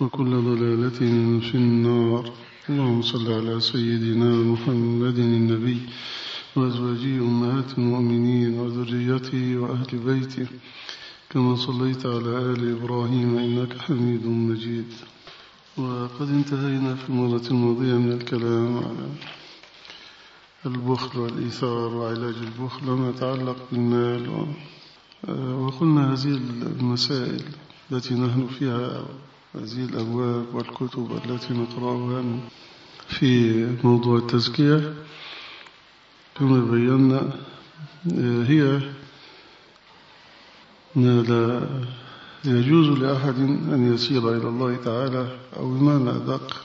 وكل ضلالة في النار. اللهم صل على سيدنا محمد النبي وأزواجه أمهات المؤمنين وذريته وأهل بيته. كما صليت على آل إبراهيم إنك حميد مجيد. وقد انتهينا في المرة الماضية من الكلام على البخل والإيثار وعلاج البخل وما يتعلق بالمال وقلنا هذه المسائل التي نحن فيها هذه الأبواب والكتب التي نقرأها في موضوع التزكية. كما بينا هي لا يجوز لأحد أن يسير إلى الله تعالى أو بمعنى أدق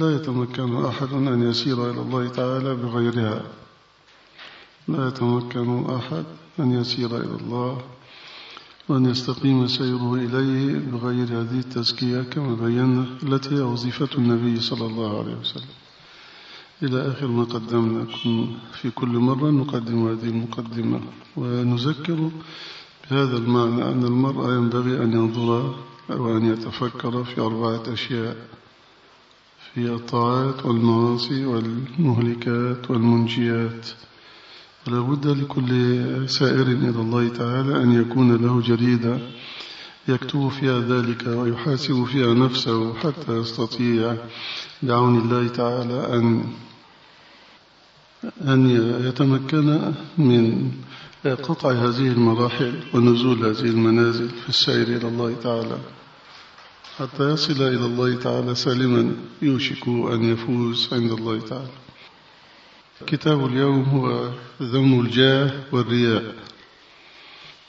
لا يتمكن أحد أن يسير إلى الله تعالى بغيرها. لا يتمكن أحد أن يسير إلى الله وأن يستقيم سيره إليه بغير هذه التزكية كما بينا التي هي وظيفة النبي صلى الله عليه وسلم. إلى آخر ما قدمنا في كل مرة نقدم هذه المقدمة. ونذكر بهذا المعنى أن المرء ينبغي أن ينظر أو أن يتفكر في أربعة أشياء. في الطاعات والمعاصي والمهلكات والمنجيات. ولا بد لكل سائر إلى الله تعالى أن يكون له جريدة يكتب فيها ذلك ويحاسب فيها نفسه حتى يستطيع بعون الله تعالى أن أن يتمكن من قطع هذه المراحل ونزول هذه المنازل في السير إلى الله تعالى. حتى يصل إلى الله تعالى سالما يوشك أن يفوز عند الله تعالى. كتاب اليوم هو ذم الجاه والرياء.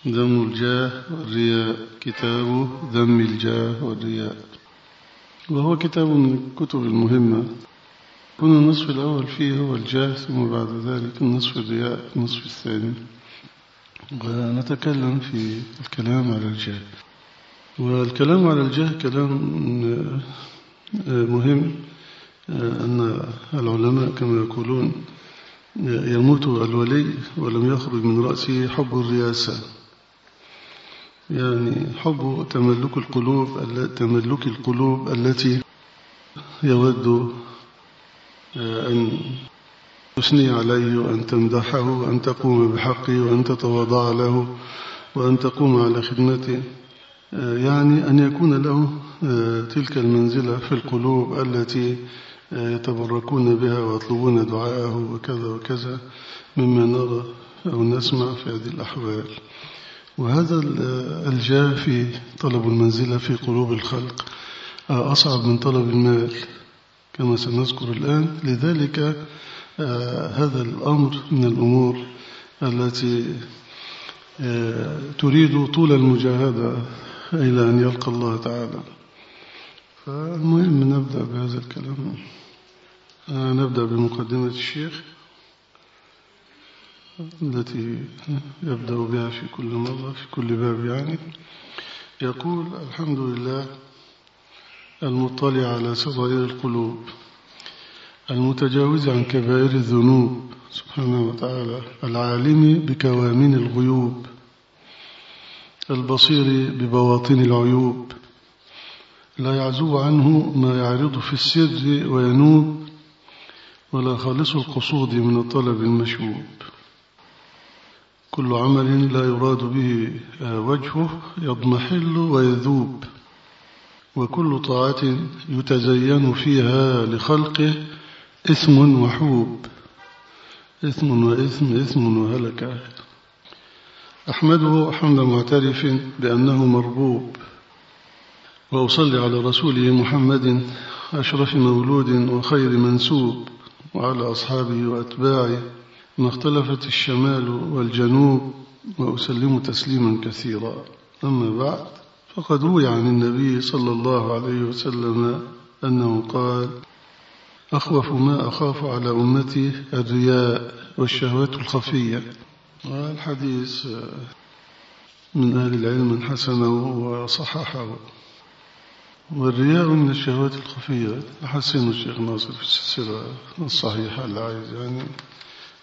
ذم الجاه والرياء. كتاب ذم الجاه والرياء. وهو كتاب من الكتب المهمة. كنا النصف الأول فيه هو الجاه ثم بعد ذلك النصف الرياء النصف الثاني. ونتكلم في الكلام على الجاه. والكلام على الجاه كلام مهم أن العلماء كما يقولون يموت الولي ولم يخرج من رأسه حب الرياسة يعني حب تملك القلوب تملك القلوب التي يود أن تثني عليه وأن تمدحه وأن تقوم بحقه وأن تتواضع له وأن تقوم على خدمته. يعني أن يكون له تلك المنزلة في القلوب التي يتبركون بها ويطلبون دعاءه وكذا وكذا مما نرى أو نسمع في هذه الأحوال. وهذا الجاه في طلب المنزلة في قلوب الخلق أصعب من طلب المال كما سنذكر الآن. لذلك هذا الأمر من الأمور التي تريد طول المجاهدة إلى أن يلقى الله تعالى. فالمهم نبدأ بهذا الكلام. نبدأ بمقدمة الشيخ التي يبدأ بها في كل مرة في كل باب يعني. يقول الحمد لله المطلع على سرائر القلوب المتجاوز عن كبائر الذنوب سبحانه وتعالى العالم بكوامن الغيوب البصير ببواطن العيوب. لا يعزو عنه ما يعرض في السر وينوب ولا خالص القصود من الطلب المشوب. كل عمل لا يراد به وجهه يضمحل ويذوب وكل طاعة يتزين فيها لخلقه إثم وحوب. إثم وإثم إثم وهلك أحمده حمد معترف بأنه مربوب. وأصلي على رسوله محمد أشرف مولود وخير منسوب وعلى أصحابه وأتباعه ما اختلفت الشمال والجنوب وأسلم تسليما كثيرا. أما بعد فقد روي عن النبي صلى الله عليه وسلم أنه قال أخوف ما أخاف على أمتي الرياء والشهوات الخفية. والحديث من أهل العلم حسنه وصححه. والرياء من الشهوات الخفية. حسن الشيخ ناصر في السلسلة الصحيحة اللي عايز يعني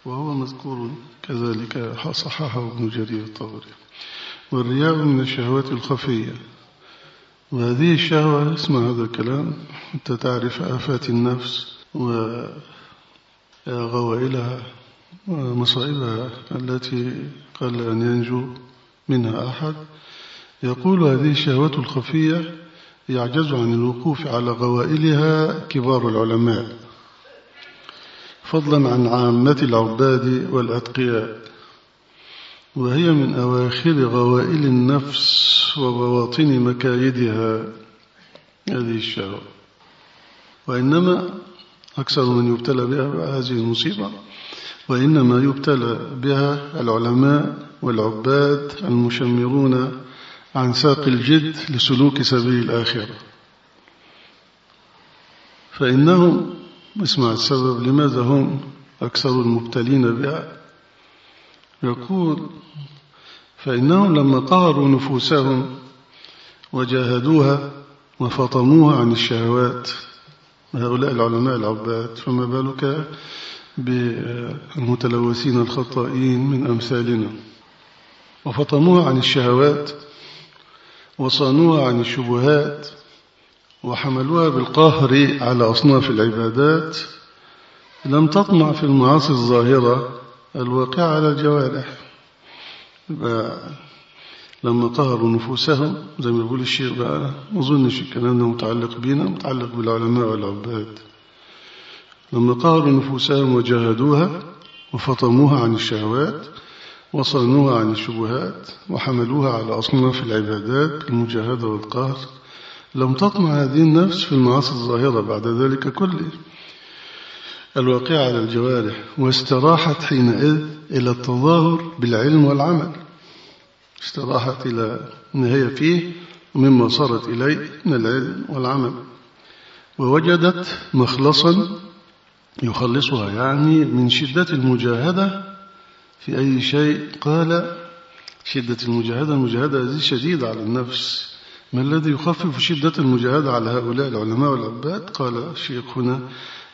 وهو مذكور كذلك صححه ابن جرير الطبري. والرياء من الشهوات الخفية. وهذه الشهوة اسمع هذا الكلام أنت تعرف آفات النفس وغوائلها ومصائبها التي قل أن ينجو منها أحد. يقول هذه الشهوات الخفية يعجز عن الوقوف على غوائلها كبار العلماء فضلا عن عامة العباد والأتقياء. وهي من أواخر غوائل النفس وبواطن مكايدها. هذه الشهوة. وإنما أكثر من يبتلى بها هذه المصيبة وإنما يبتلى بها العلماء والعباد المشمرون عن ساق الجد لسلوك سبيل الآخرة. فإنهم اسمع السبب لماذا هم أكثر المبتلين بها. يقول فإنهم لما قهروا نفوسهم وجاهدوها وفطموها عن الشهوات. هؤلاء العلماء العباد فما بالك بالمتلوثين الخطائين من أمثالنا؟ وفطموها عن الشهوات وصانوها عن الشبهات وحملوها بالقهر على أصناف العبادات لم تطمع في المعاصي الظاهرة الواقعة على الجوارح. لما قهروا نفوسهم زي ما يقول الشيخ بقى ما أظنش الكلام ده متعلق بينا متعلق بالعلماء والعباد. لما قهروا نفوسهم وجاهدوها وفطموها عن الشهوات وصنوها عن الشبهات وحملوها على أصناف العبادات المجاهدة والقهر. لم تطمع هذه النفس في المعاصي الظاهرة بعد ذلك كله. الواقع على الجوارح واستراحت حينئذ إلى التظاهر بالعلم والعمل. استراحت إلى ما هي فيه مما صارت إليه من العلم والعمل. ووجدت مخلصا يخلصها يعني من شدة المجاهدة في أي شيء قال شدة المجاهدة المجاهدة هذه شديدة على النفس. ما الذي يخفف شدة المجاهدة على هؤلاء العلماء والعباد؟ قال الشيخ هنا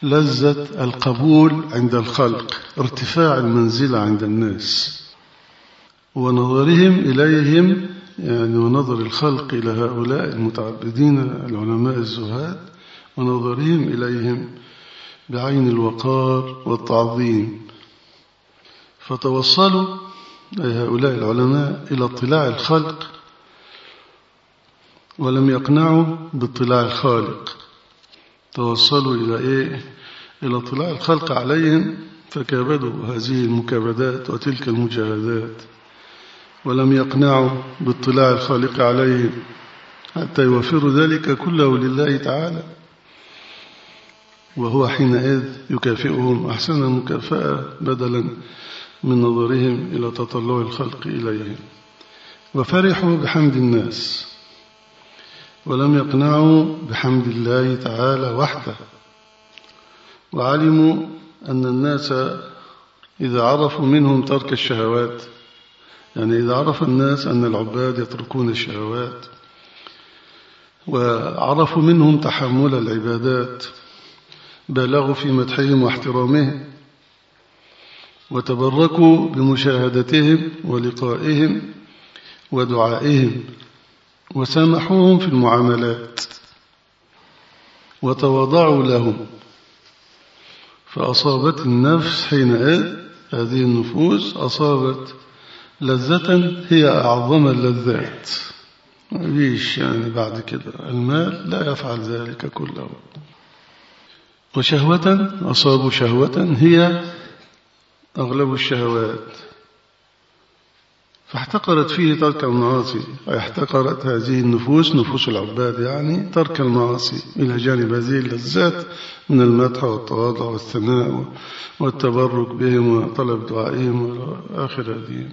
لذة القبول عند الخلق ارتفاع المنزلة عند الناس. ونظرهم إليهم يعني ونظر الخلق إلى هؤلاء المتعبدين العلماء الزهاد ونظرهم إليهم بعين الوقار والتعظيم. فتوصلوا أي هؤلاء العلماء إلى اطلاع الخلق ولم يقنعوا باطلاع الخالق. توصلوا إلى إيه؟ إلى اطلاع الخلق عليهم فكابدوا هذه المكابدات وتلك المجاهدات ولم يقنعوا باطلاع الخالق عليهم حتى يوفروا ذلك كله لله تعالى. وهو حينئذ يكافئهم أحسن مكافأة بدلا من نظرهم إلى تطلع الخلق إليهم. وفرحوا بحمد الناس ولم يقنعوا بحمد الله تعالى وحده. وعلموا أن الناس إذا عرفوا منهم ترك الشهوات يعني إذا عرف الناس أن العباد يتركون الشهوات وعرفوا منهم تحمل العبادات بالغوا في مدحهم واحترامهم وتبركوا بمشاهدتهم ولقائهم ودعائهم. وسامحوهم في المعاملات. وتواضعوا لهم. فأصابت النفس حينئذ هذه النفوس أصابت لذة هي أعظم اللذات. ليش يعني بعد كده. المال لا يفعل ذلك كله. وشهوة أصابوا شهوة هي أغلب الشهوات. فاحتقرت فيه ترك المعاصي. أي احتقرت هذه النفوس نفوس العباد يعني ترك المعاصي. إلى جانب هذه اللذات من المدح والتواضع والثناء والتبرك بهم وطلب دعائهم وآخر هذه.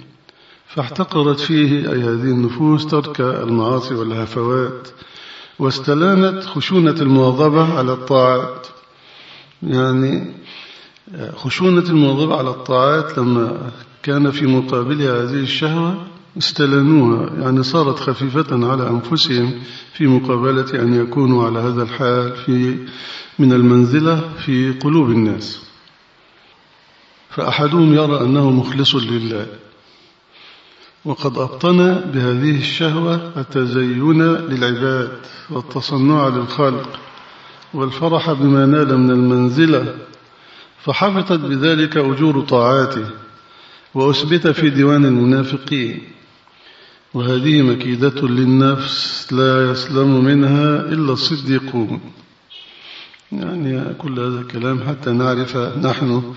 فاحتقرت فيه أي هذه النفوس ترك المعاصي والهفوات. واستلانت خشونة المواظبة على الطاعات. يعني خشونة المواظبة على الطاعات لما كان في مقابلها هذه الشهوة استلنوها يعني صارت خفيفة على أنفسهم في مقابلة أن يكونوا على هذا الحال في من المنزلة في قلوب الناس. فأحدهم يرى أنه مخلص لله. وقد أبطن بهذه الشهوة التزين للعباد والتصنع للخلق والفرح بما نال من المنزلة فحفظت بذلك أجور طاعاته وأثبت في ديوان المنافقين وهذه مكيدة للنفس لا يسلم منها إلا الصديقون. يعني كل هذا الكلام حتى نعرف نحن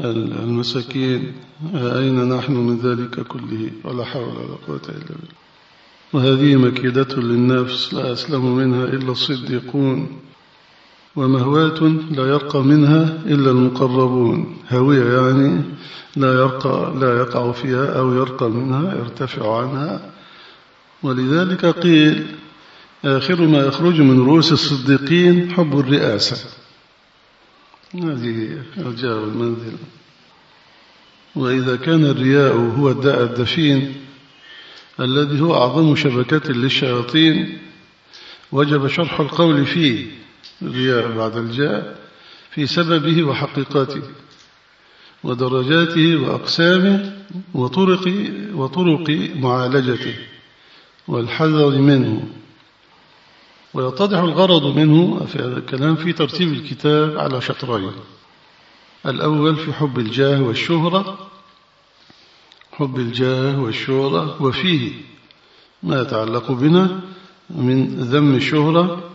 المساكين أين نحن من ذلك كله؟ ولا حول ولا قوة إلا بالله. وهذه مكيدة للنفس لا يسلم منها إلا الصديقون. ومهوات لا يرقى منها إلا المقربون. هوية يعني لا يرقى لا يقع فيها أو يرقى منها يرتفع عنها. ولذلك قيل آخر ما يخرج من رؤوس الصديقين حب الرئاسة. هذه الجاه المنزل. وإذا كان الرياء هو الداء الدفين الذي هو أعظم شبكة للشياطين وجب شرح القول فيه. الرياء بعد الجاء في سببه وحقيقته ودرجاته وأقسامه وطرق, وطرق معالجته والحذر منه. ويتضح الغرض منه في هذا الكلام في ترتيب الكتاب على شطرين. الأول في حب الجاه والشهرة حب الجاه والشهرة وفيه ما يتعلق بنا من ذم الشهرة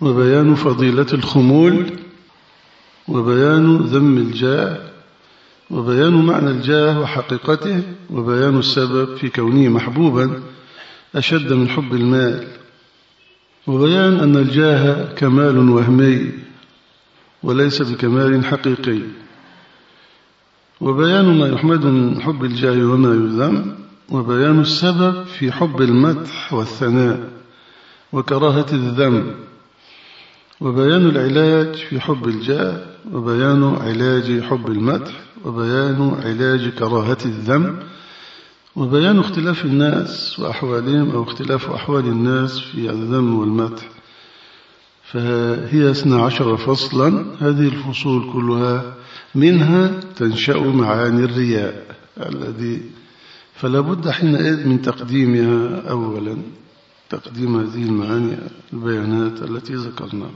وبيان فضيلة الخمول وبيان ذم الجاه وبيان معنى الجاه وحقيقته وبيان السبب في كونه محبوبا أشد من حب المال وبيان أن الجاه كمال وهمي وليس بكمال حقيقي وبيان ما يحمد من حب الجاه وما يذم وبيان السبب في حب المدح والثناء وكراهة الذم. وبيان العلاج في حب الجاه وبيان علاج حب المدح وبيان علاج كراهة الذم وبيان اختلاف الناس وأحوالهم أو اختلاف أحوال الناس في الذم والمدح. فهي اثنى عشر فصلا هذه الفصول كلها منها تنشأ معاني الرياء الذي فلا بد حينئذ من تقديمها أولا. تقديم هذه المعاني البيانات التي ذكرناها.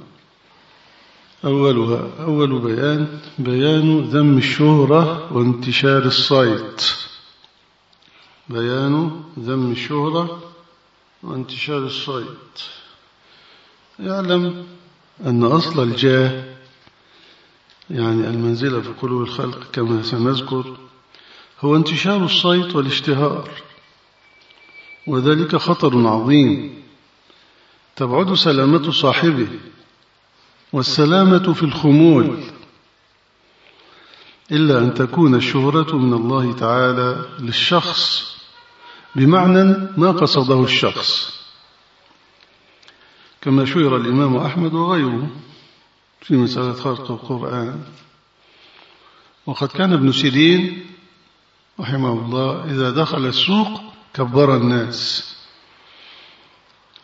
أولها أول بيان بيان ذم الشهرة وانتشار الصيت بيان ذم الشهرة وانتشار الصيت يعلم أن أصل الجاه يعني المنزلة في قلوب الخلق كما سنذكر هو انتشار الصيت والاشتهار. وذلك خطر عظيم. تبعد سلامة صاحبه والسلامة في الخمول. إلا أن تكون الشهرة من الله تعالى للشخص بمعنى ما قصده الشخص. كما شير الإمام أحمد وغيره في مسألة خلق القرآن. وقد كان ابن سيرين رحمه الله إذا دخل السوق كبر الناس.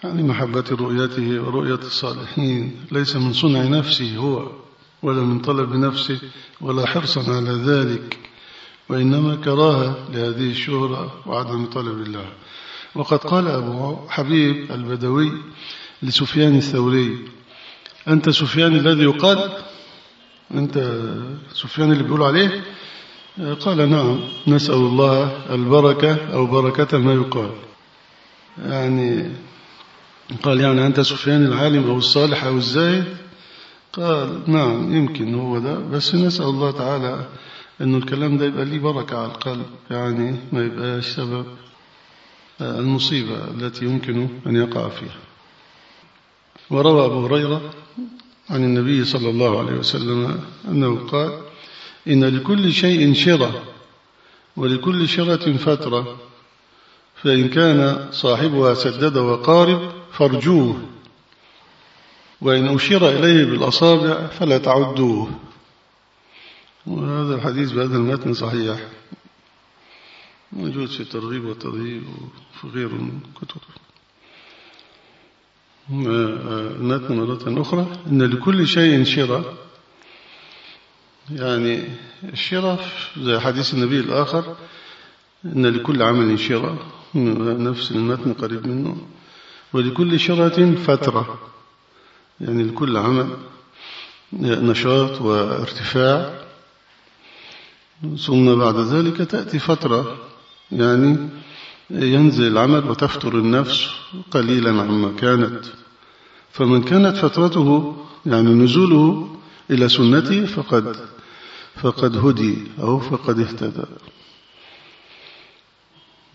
يعني محبة رؤيته ورؤية الصالحين ليس من صنع نفسه هو ولا من طلب نفسه ولا حرصا على ذلك وإنما كراهة لهذه الشهرة وعدم طلب الله. وقد قال أبو حبيب البدوي لسفيان الثوري أنت سفيان الذي يقال؟ أنت سفيان اللي بيقول عليه؟ قال نعم نسأل الله البركة أو بركة ما يقال. يعني قال يعني أنت سفيان العالم أو الصالح أو الزاهد قال نعم يمكن هو ده بس نسأل الله تعالى أنه الكلام ده يبقى ليه بركة على القلب يعني ما يبقاش سبب المصيبة التي يمكن أن يقع فيها. وروى أبو هريرة عن النبي صلى الله عليه وسلم أنه قال إن لكل شيء شرة ولكل شرة فترة. فإن كان صاحبها سدد وقارب فارجوه وإن أشير إليه بالأصابع فلا تعدوه. وهذا الحديث بهذا المتن صحيح. موجود في الترغيب والترهيب وفي غير من كتب المتن مرة أخرى. إن لكل شيء شرة يعني الشرة زي حديث النبي الآخر إن لكل عمل شرة نفس المتن قريب منه. ولكل شرة فترة. يعني لكل عمل نشاط وارتفاع. ثم بعد ذلك تأتي فترة يعني ينزل العمل وتفتر النفس قليلا عما كانت. فمن كانت فترته يعني نزوله إلى سنتي فقد فقد هدي أو فقد اهتدى.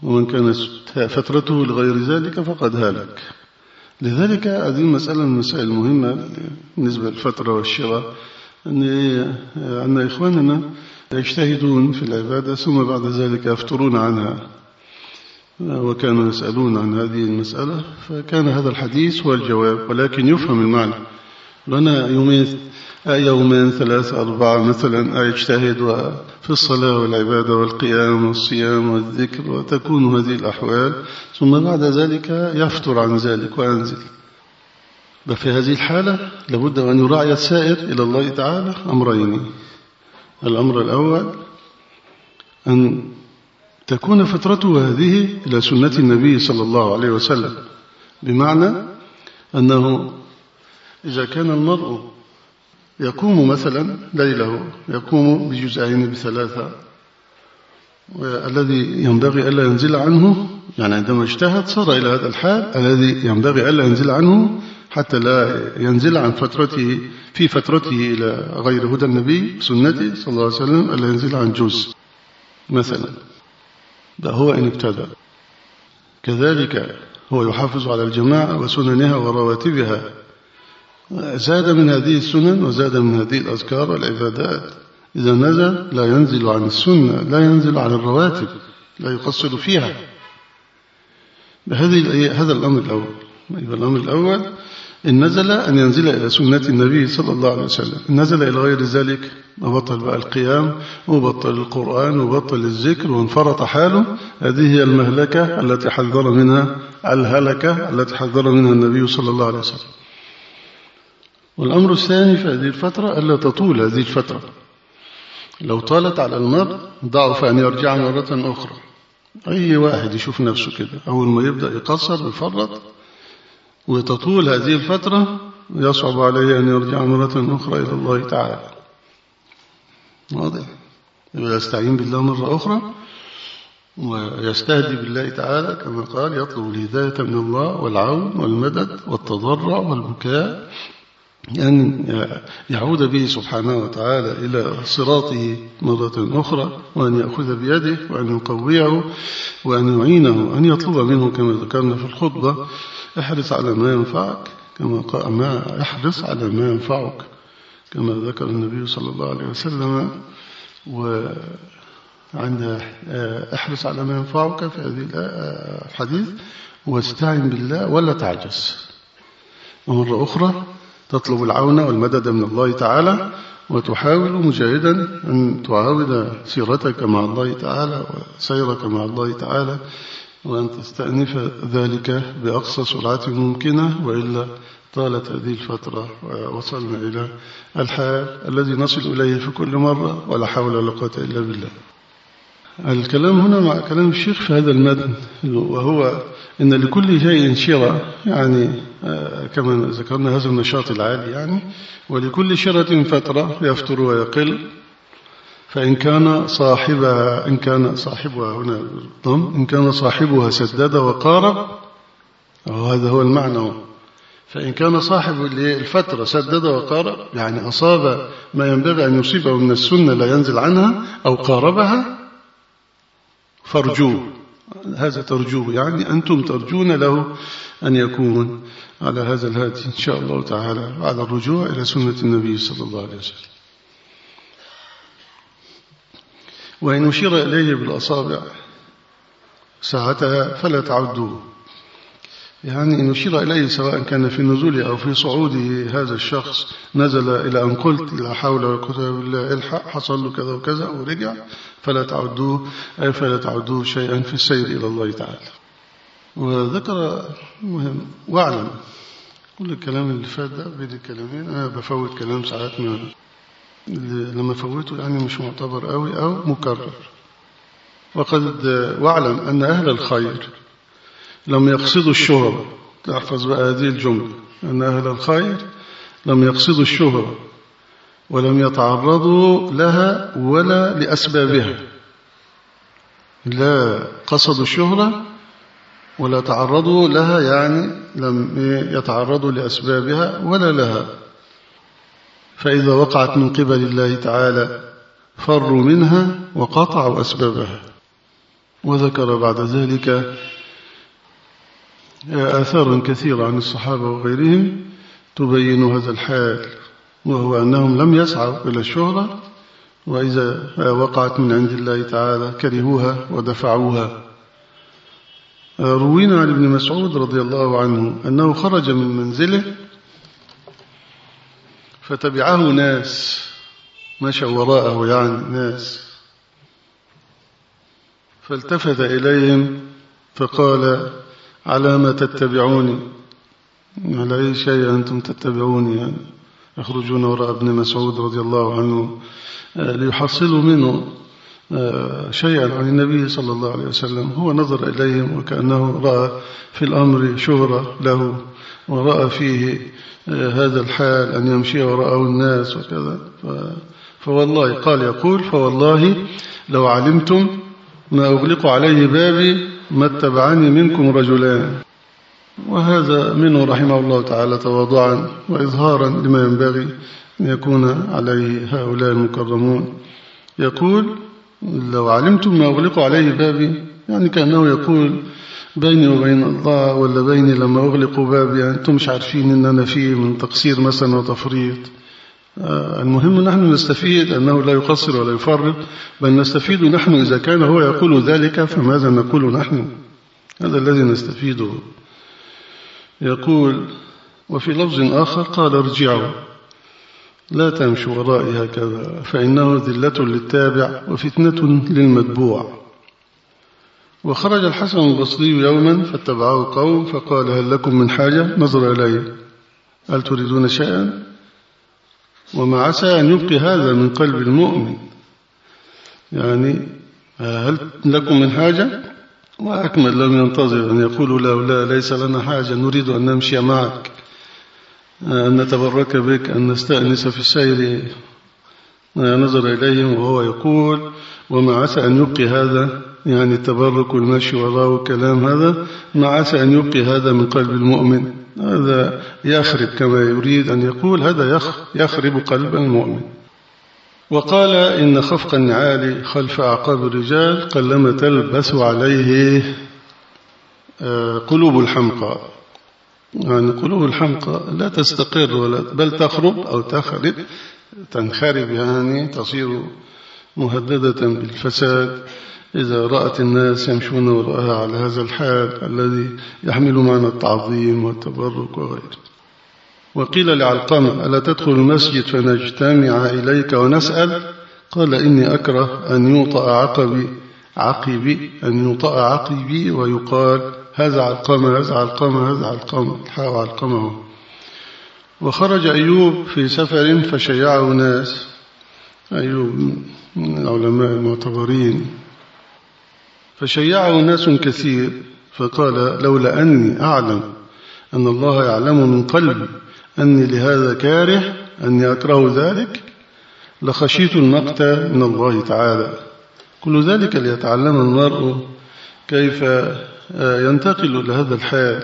ومن كانت فترته لغير ذلك فقد هلك. لذلك هذه المسألة من المسائل المهمة بالنسبة للفترة والشراء. أن أن إخواننا يجتهدون في العبادة ثم بعد ذلك يفترون عنها. وكانوا يسألون عن هذه المسألة فكان هذا الحديث هو الجواب ولكن يفهم المعنى. لنا يومين يومين ثلاثة أربعة مثلا أجتهد في الصلاة والعبادة والقيام والصيام والذكر وتكون هذه الأحوال ثم بعد ذلك يفتر عن ذلك وينزل ففي هذه الحالة لابد أن يراعي السائر إلى الله تعالى أمرين. الأمر الأول أن تكون فترته هذه إلى سنة النبي صلى الله عليه وسلم بمعنى أنه إذا كان المرء يقوم مثلا ليلة يقوم بجزئين بثلاثة الذي ينبغي ألا ينزل عنه يعني عندما اجتهد صار إلى هذا الحال الذي ينبغي ألا ينزل عنه حتى لا ينزل عن فترته في فترته إلى غير هدى النبي سنته صلى الله عليه وسلم ألا ينزل عن جزء مثلا. ده هو إن ابتدى كذلك هو يحافظ على الجماعة وسننها ورواتبها. زاد من هذه السنن وزاد من هذه الأذكار والعبادات. إذا نزل لا ينزل عن السنة لا ينزل عن الرواتب لا يقصر فيها. بهذه هذا الأمر الأول. الأمر الأول إن نزل أن ينزل إلى سنة النبي صلى الله عليه وسلم. إن نزل إلى غير ذلك وبطل بقى القيام وبطل القرآن وبطل الذكر وانفرط حاله هذه هي المهلكة التي حذر منها الهلكة التي حذر منها النبي صلى الله عليه وسلم. والأمر الثاني في هذه الفترة ألا تطول هذه الفترة. لو طالت على المرء ضعف أن يرجع مرة أخرى. أي واحد يشوف نفسه كده أول ما يبدأ يقصر ويفرط وتطول هذه الفترة يصعب عليه أن يرجع مرة أخرى إلى الله تعالى. واضح؟ يستعين بالله مرة أخرى ويستهدي بالله تعالى كما قال يطلب الهداية من الله والعون والمدد والتضرع والبكاء. أن يعود به سبحانه وتعالى إلى صراطه مرة أخرى وأن يأخذ بيده وأن يقويه وأن يعينه أن يطلب منه كما ذكرنا في الخطبة احرص على ما ينفعك كما قال ما احرص على ما ينفعك كما ذكر النبي صلى الله عليه وسلم وعند احرص على ما ينفعك في هذه الحديث واستعن بالله ولا تعجز. ومرة أخرى تطلب العون والمدد من الله تعالى وتحاول مجاهدا أن تعاود سيرتك مع الله تعالى وسيرك مع الله تعالى وأن تستأنف ذلك بأقصى سرعة ممكنة وإلا طالت هذه الفترة ووصلنا إلى الحال الذي نصل إليه في كل مرة ولا حول ولا قوة إلا بالله. الكلام هنا مع كلام الشيخ في هذا المتن وهو إن لكل شيء شرة يعني آه، كما ذكرنا هذا النشاط العالي يعني ولكل شرة فترة يفتر ويقل فإن كان صاحبها إن كان صاحبها هنا بالضم إن كان صاحبها سدد وقارب وهذا هو المعنى. فإن كان صاحب الفترة سدد وقارب يعني أصاب ما ينبغي أن يصيبه من السنة لا ينزل عنها أو قاربها فارجوه هذا ترجوه. يعني أنتم ترجون له أن يكون على هذا الهادي إن شاء الله تعالى على الرجوع إلى سنة النبي صلى الله عليه وسلم. وإن أشير إليه بالأصابع ساعتها فلا تعدوه. يعني إن أشير إليه سواء كان في نزوله أو في صعوده هذا الشخص نزل إلى أن قلت لا حول ولا قوة بالله الحق حصل له كذا وكذا ورجع فلا تعدوه فلا تعدوه شيئا في السير إلى الله تعالى. وذكر مهم واعلم كل الكلام اللي فات ده بين الكلامين أنا بفوت كلام ساعات ما لما فوته يعني مش معتبر قوي أو مكرر. وقد واعلم أن أهل الخير لم يقصدوا الشهرة. تحفظ بقى هذه الجملة. أن أهل الخير لم يقصدوا الشهرة ولم يتعرضوا لها ولا لأسبابها. لا قصدوا الشهرة ولا تعرضوا لها يعني لم يتعرضوا لأسبابها ولا لها. فإذا وقعت من قبل الله تعالى فروا منها وقطعوا أسبابها. وذكر بعد ذلك آثار كثيرة عن الصحابة وغيرهم تبين هذا الحال وهو أنهم لم يسعوا إلى الشهرة وإذا وقعت من عند الله تعالى كرهوها ودفعوها. روينا عن ابن مسعود رضي الله عنه أنه خرج من منزله فتبعه ناس مشى وراءه يعني ناس. فالتفت إليهم فقال على ما تتبعوني. على أي شيء أنتم تتبعوني؟ يعني يخرجون وراء ابن مسعود رضي الله عنه آه، ليحصلوا منه آه، شيئا عن النبي صلى الله عليه وسلم. هو نظر إليهم وكأنه رأى في الأمر شهرة له ورأى فيه آه، هذا الحال أن يمشي وراءه الناس وكذا. فوالله قال يقول فوالله لو علمتم ما أغلق عليه بابي ما اتبعني منكم رجلان. وهذا منه رحمه الله تعالى تواضعا وإظهارا لما ينبغي أن يكون عليه هؤلاء المكرمون. يقول لو علمتم ما أغلق عليه بابي يعني كأنه يقول بيني وبين الله ولا بيني لما أغلق بابي يعني أنتم مش عارفين أن أنا فيه من تقصير مثلا وتفريط. المهم نحن نستفيد أنه لا يقصر ولا يفرط بل نستفيد نحن إذا كان هو يقول ذلك فماذا نقول نحن؟ هذا الذي نستفيده. يقول وفي لفظ آخر قال ارجعوا لا تمشوا ورائي هكذا فإنه ذلة للتابع وفتنة للمتبوع. وخرج الحسن البصري يوما فاتبعه قوم فقال هل لكم من حاجة؟ نظر إليه هل تريدون شيئا؟ وما عسى أن يبقي هذا من قلب المؤمن. يعني هل لكم من حاجة؟ وأكمل لم ينتظر أن يقولوا لا لا ليس لنا حاجة نريد أن نمشي معك أن نتبرك بك أن نستأنس في السير. نظر إليهم وهو يقول وما عسى أن يبقي هذا يعني التبرك والمشي وراءه الكلام هذا ما عسى أن يبقي هذا من قلب المؤمن. هذا يخرب كما يريد أن يقول هذا يخرب قلب المؤمن. وقال إن خفق النعال خلف أعقاب الرجال قلما تلبس عليه آه، قلوب الحمقى. يعني قلوب الحمقى لا تستقر ولا بل تخرب أو تخرب تنخرب يعني تصير مهددة بالفساد. إذا رأت الناس يمشون وراءها على هذا الحال الذي يحمل معنى التعظيم والتبرك وغيره. وقيل لعلقمة ألا تدخل المسجد فنجتمع إليك ونسأل؟ قال إني أكره أن يوطأ عقبي عقبي أن يوطأ عقبي ويقال هذا علقمة هذا علقمة هذا علقمة. الحاء علقمه. وخرج أيوب في سفر فشيعه ناس. أيوب من العلماء المعتبرين. فشيعه ناس كثير. فقال لولا أني أعلم أن الله يعلم من قلبي أني لهذا كاره أني أكره ذلك لخشيت المقت من الله تعالى. كل ذلك ليتعلم المرء كيف ينتقل لهذا الحال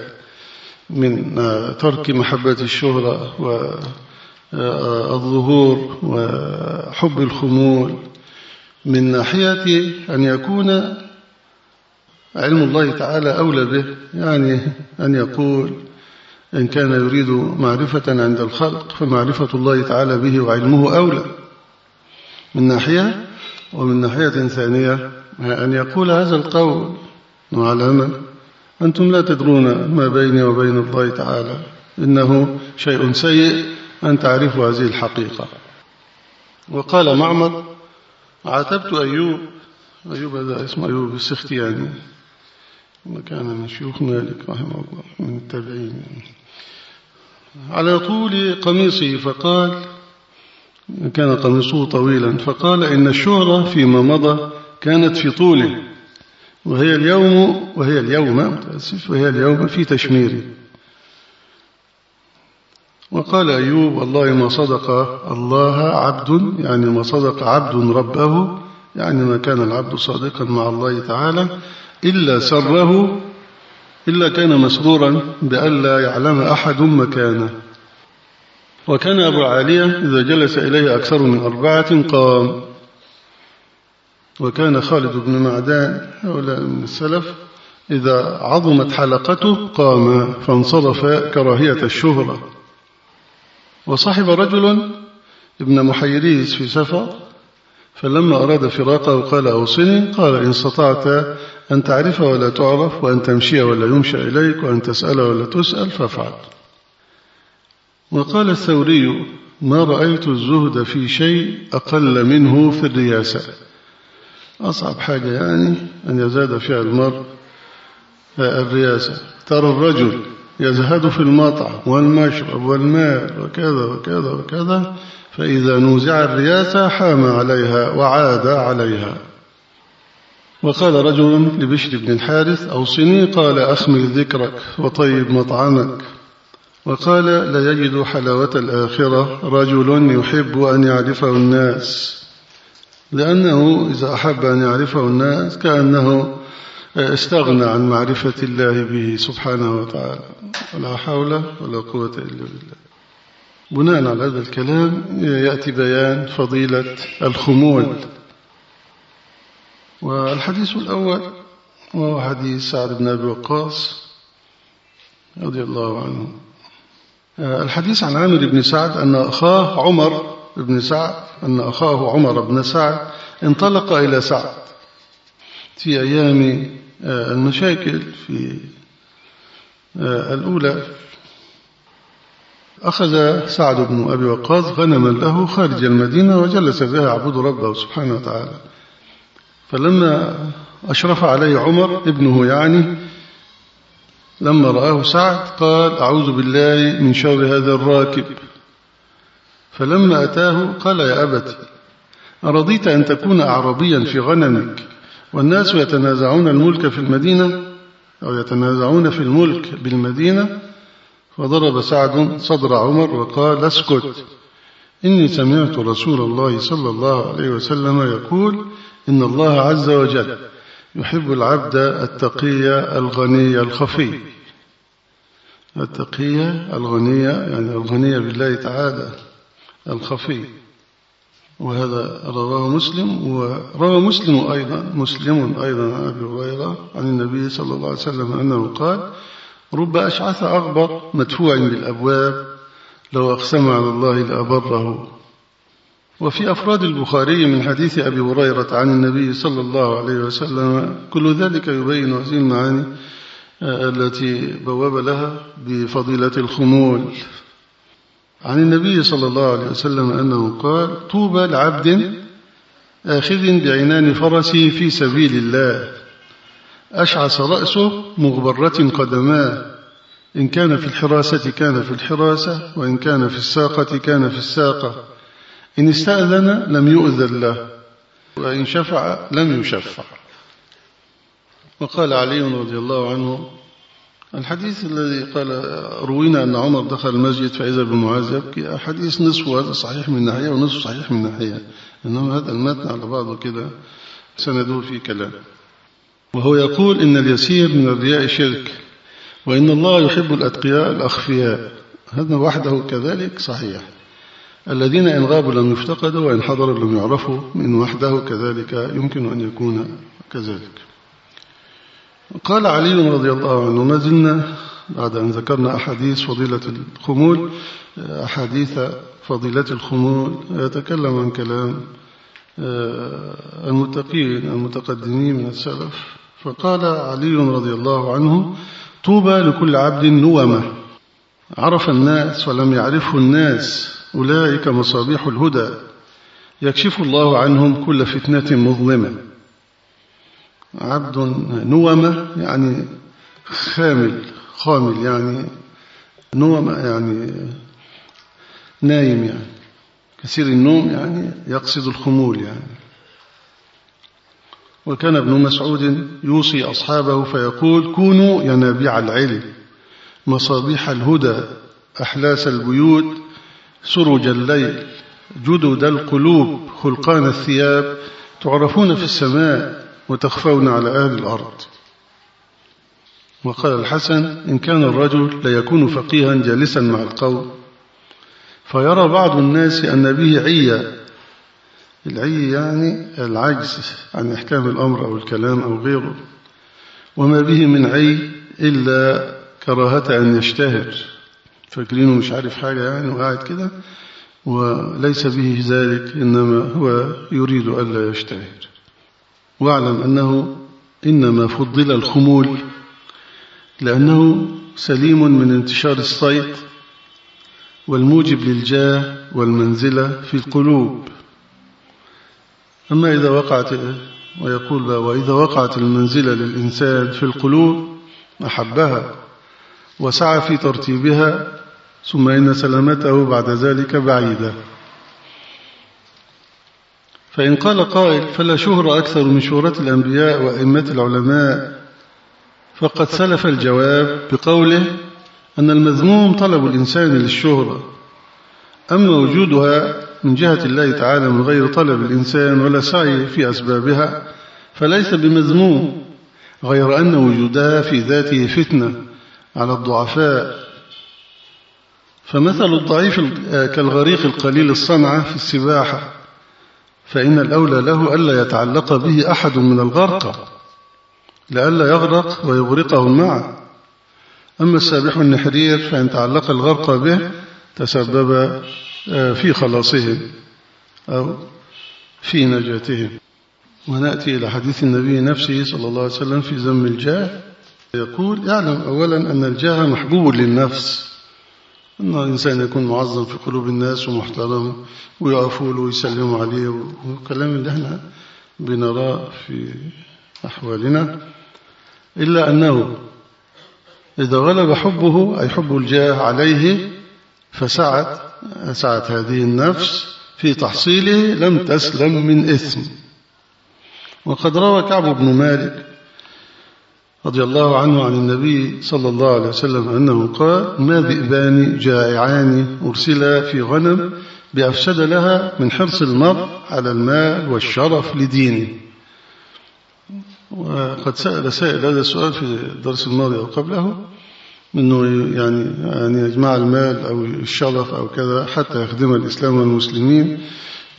من ترك محبة الشهرة والظهور وحب الخمول من ناحية أن يكون علم الله تعالى أولى به يعني أن يقول إن كان يريد معرفة عند الخلق فمعرفة الله تعالى به وعلمه أولى. من ناحية ومن ناحية ثانية أن يقول هذا القول معلما أنتم لا تدرون ما بيني وبين الله تعالى. إنه شيء سيء أن تعرفوا هذه الحقيقة. وقال معمر عاتبت أيوب. أيوب هذا اسمه أيوب السختياني. وكان من شيوخ مالك رحمه الله من التابعين. على طول قميصه فقال كان قميصه طويلا فقال إن الشهرة فيما مضى كانت في طوله وهي اليوم وهي اليوم وهي اليوم في تشميره وقال أيوب والله ما صدق الله عبد يعني ما صدق عبد ربه يعني ما كان العبد صادقا مع الله تعالى إلا سره إلا كان مسرورا بألا يعلم أحد مكانه. وكان أبو عالية إذا جلس إليه أكثر من أربعة قام. وكان خالد بن معدان هؤلاء من السلف إذا عظمت حلقته قام فانصرف كراهية الشهرة. وصحب رجل ابن محيريز في سفر فلما أراد فراقه قال أوصني قال إن استطعت أن تعرف ولا تعرف وأن تمشي ولا يمشى إليك وأن تسأل ولا تسأل فافعل. وقال الثوري ما رأيت الزهد في شيء أقل منه في الرياسة. أصعب حاجة يعني أن يزاد فيها المرء الرياسة. ترى الرجل يزهد في المطعم والمشرب والمال وكذا وكذا وكذا فإذا نوزع الرياسة حام عليها وعاد عليها. وقال رجل لبشر بن الحارث أوصني قال أخمل ذكرك وطيب مطعمك. وقال لا يجد حلاوة الآخرة رجل يحب أن يعرفه الناس. لأنه إذا أحب أن يعرفه الناس كأنه استغنى عن معرفة الله به سبحانه وتعالى. ولا حول ولا قوة إلا بالله. بناء على هذا الكلام يأتي بيان فضيلة الخمول. والحديث الأول وهو حديث سعد بن أبي وقاص رضي الله عنه. الحديث عن عامر بن سعد أن أخاه عمر بن سعد أن أخاه عمر بن سعد انطلق إلى سعد في أيام المشاكل في الأولى أخذ سعد بن أبي وقاص غنما له خارج المدينة وجلس بها يعبد ربه سبحانه وتعالى. فلما أشرف عليه عمر ابنه يعني لما رآه سعد قال أعوذ بالله من شر هذا الراكب. فلما أتاه قال يا أبت أرضيت أن تكون أعربيا في غنمك والناس يتنازعون الملك في المدينة أو يتنازعون في الملك بالمدينة فضرب سعد صدر عمر وقال اسكت. إني سمعت رسول الله صلى الله عليه وسلم يقول إن الله عز وجل يحب العبد التقي الغني الخفي. التقي الغني يعني الغني بالله تعالى الخفي. وهذا رواه مسلم وروى مسلم أيضا مسلم أيضا عن أبي هريرة عن النبي صلى الله عليه وسلم أنه قال رب أشعث أغبر مدفوع بالأبواب لو أقسم على الله لأبره. وفي أفراد البخاري من حديث أبي هريرة عن النبي صلى الله عليه وسلم كل ذلك يبين هذه المعاني التي بواب لها بفضيلة الخمول. عن النبي صلى الله عليه وسلم أنه قال طوبى لعبد آخذ بعنان فرسه في سبيل الله. أشعث رأسه مغبرة قدماه. إن كان في الحراسة كان في الحراسة وإن كان في الساقة كان في الساقة. إن استأذن لم يؤذن له وإن شفع لم يشفع. وقال علي رضي الله عنه الحديث الذي قال روينا أن عمر دخل المسجد فإذا بمعاذ يبكي حديث نصف هذا صحيح من ناحية ونصف صحيح من ناحية. إنما هذا المتن على بعضه كده سنده في كلام. وهو يقول إن اليسير من الرياء شرك وإن الله يحب الأتقياء الأخفياء. هذا وحده كذلك صحيح. الذين إن غابوا لم يفتقدوا وإن حضروا لم يعرفوا من وحده كذلك يمكن أن يكون كذلك. قال علي رضي الله عنه ما زلنا بعد أن ذكرنا أحاديث فضيلة الخمول أحاديث فضيلة الخمول يتكلم عن كلام المتقين المتقدمين من السلف. فقال علي رضي الله عنه طوبى لكل عبد نومة. عرف الناس ولم يعرفه الناس أولئك مصابيح الهدى. يكشف الله عنهم كل فتنة مظلمة. عبد نومة يعني خامل خامل يعني نومة يعني نايم يعني. كثير النوم يعني يقصد الخمول يعني. وكان ابن مسعود يوصي أصحابه فيقول كونوا ينابيع العلم مصابيح الهدى أحلاس البيوت سرج الليل جدد القلوب خلقان الثياب تعرفون في السماء وتخفون على أهل الأرض. وقال الحسن إن كان الرجل ليكون فقيها جالسا مع القوم فيرى بعض الناس أن به عية العي يعني العجز عن إحكام الأمر أو الكلام أو غيره. وما به من عي إلا كراهة أن يشتهر فاكرينه مش عارف حاجة يعني وقاعد كده. وليس به ذلك إنما هو يريد ألا يشتهر واعلم أنه إنما فضل الخمول لأنه سليم من انتشار الصيت والموجب للجاه والمنزلة في القلوب. أما إذا وقعت ويقول بقى وإذا وقعت المنزلة للإنسان في القلوب أحبها وسعى في ترتيبها ثم إن سلامته بعد ذلك بعيدة. فإن قال قائل فلا شهرة أكثر من شهرة الأنبياء وأئمة العلماء فقد سلف الجواب بقوله أن المذموم طلب الإنسان للشهرة أما وجودها من جهة الله تعالى من غير طلب الإنسان ولا سعي في أسبابها فليس بمذموم غير أن وجودها في ذاته فتنة على الضعفاء. فمثل الضعيف كالغريق القليل الصنعة في السباحة فإن الأولى له ألا يتعلق به أحد من الغرقى لئلا يغرق ويغرقه معه أما السابح النحرير فإن تعلق الغرق به تسبب في خلاصهم أو في نجاتهم. ونأتي إلى حديث النبي نفسه صلى الله عليه وسلم في ذم الجاه. يقول يعلم أولا أن الجاه محبوب للنفس أن الإنسان يكون معظم في قلوب الناس ومحترم ويقفوا له ويسلموا عليه وكلام اللي إحنا بنراه في أحوالنا. إلا أنه إذا غلب حبه أي حب الجاه عليه فسعت سعت هذه النفس في تحصيله لم تسلم من إثم. وقد روى كعب بن مالك رضي الله عنه عن النبي صلى الله عليه وسلم أنه قال ما ذئبان جائعان أرسلا في غنم بأفسد لها من حرص المرء على المال والشرف لدينه. وقد سأل سائل هذا السؤال في الدرس الماضي أو قبله. أنه يعني يعني يجمع المال أو الشرف أو كذا حتى يخدم الإسلام والمسلمين.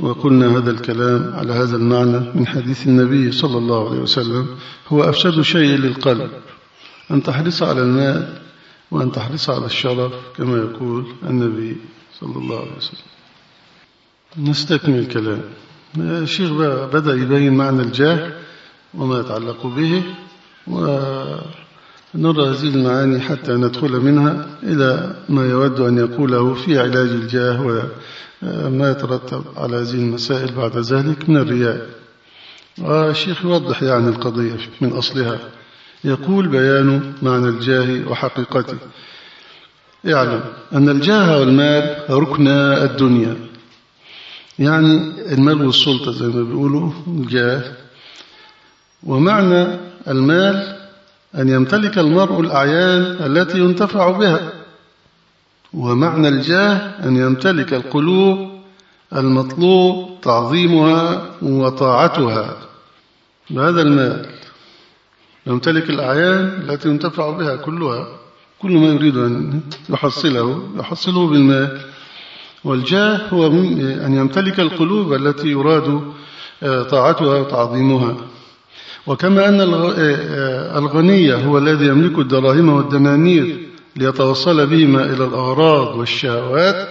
وقلنا هذا الكلام على هذا المعنى من حديث النبي صلى الله عليه وسلم. هو أفسد شيء للقلب. أن تحرص على المال وأن تحرص على الشرف كما يقول النبي صلى الله عليه وسلم. نستكمل الكلام. الشيخ بدأ يبين معنى الجاه وما يتعلق به ونرى هذه المعاني حتى ندخل منها إلى ما يود أن يقوله في علاج الجاه وما يترتب على هذه المسائل بعد ذلك من الرياء. والشيخ يوضح يعني القضية من أصلها. يقول بيان معنى الجاه وحقيقته. اعلم أن الجاه والمال ركن الدنيا. يعني المال والسلطة زي ما بيقولوا الجاه. ومعنى المال أن يمتلك المرء الأعيان التي ينتفع بها. ومعنى الجاه أن يمتلك القلوب المطلوب تعظيمها وطاعتها. بهذا المال يمتلك الأعيان التي ينتفع بها كلها. كل ما يريد أن يحصله يحصله بالمال. والجاه هو أن يمتلك القلوب التي يراد آه، طاعتها وتعظيمها. وكما أن آه، الغني هو الذي يملك الدراهم والدنانير ليتوصل بهما إلى الأغراض والشهوات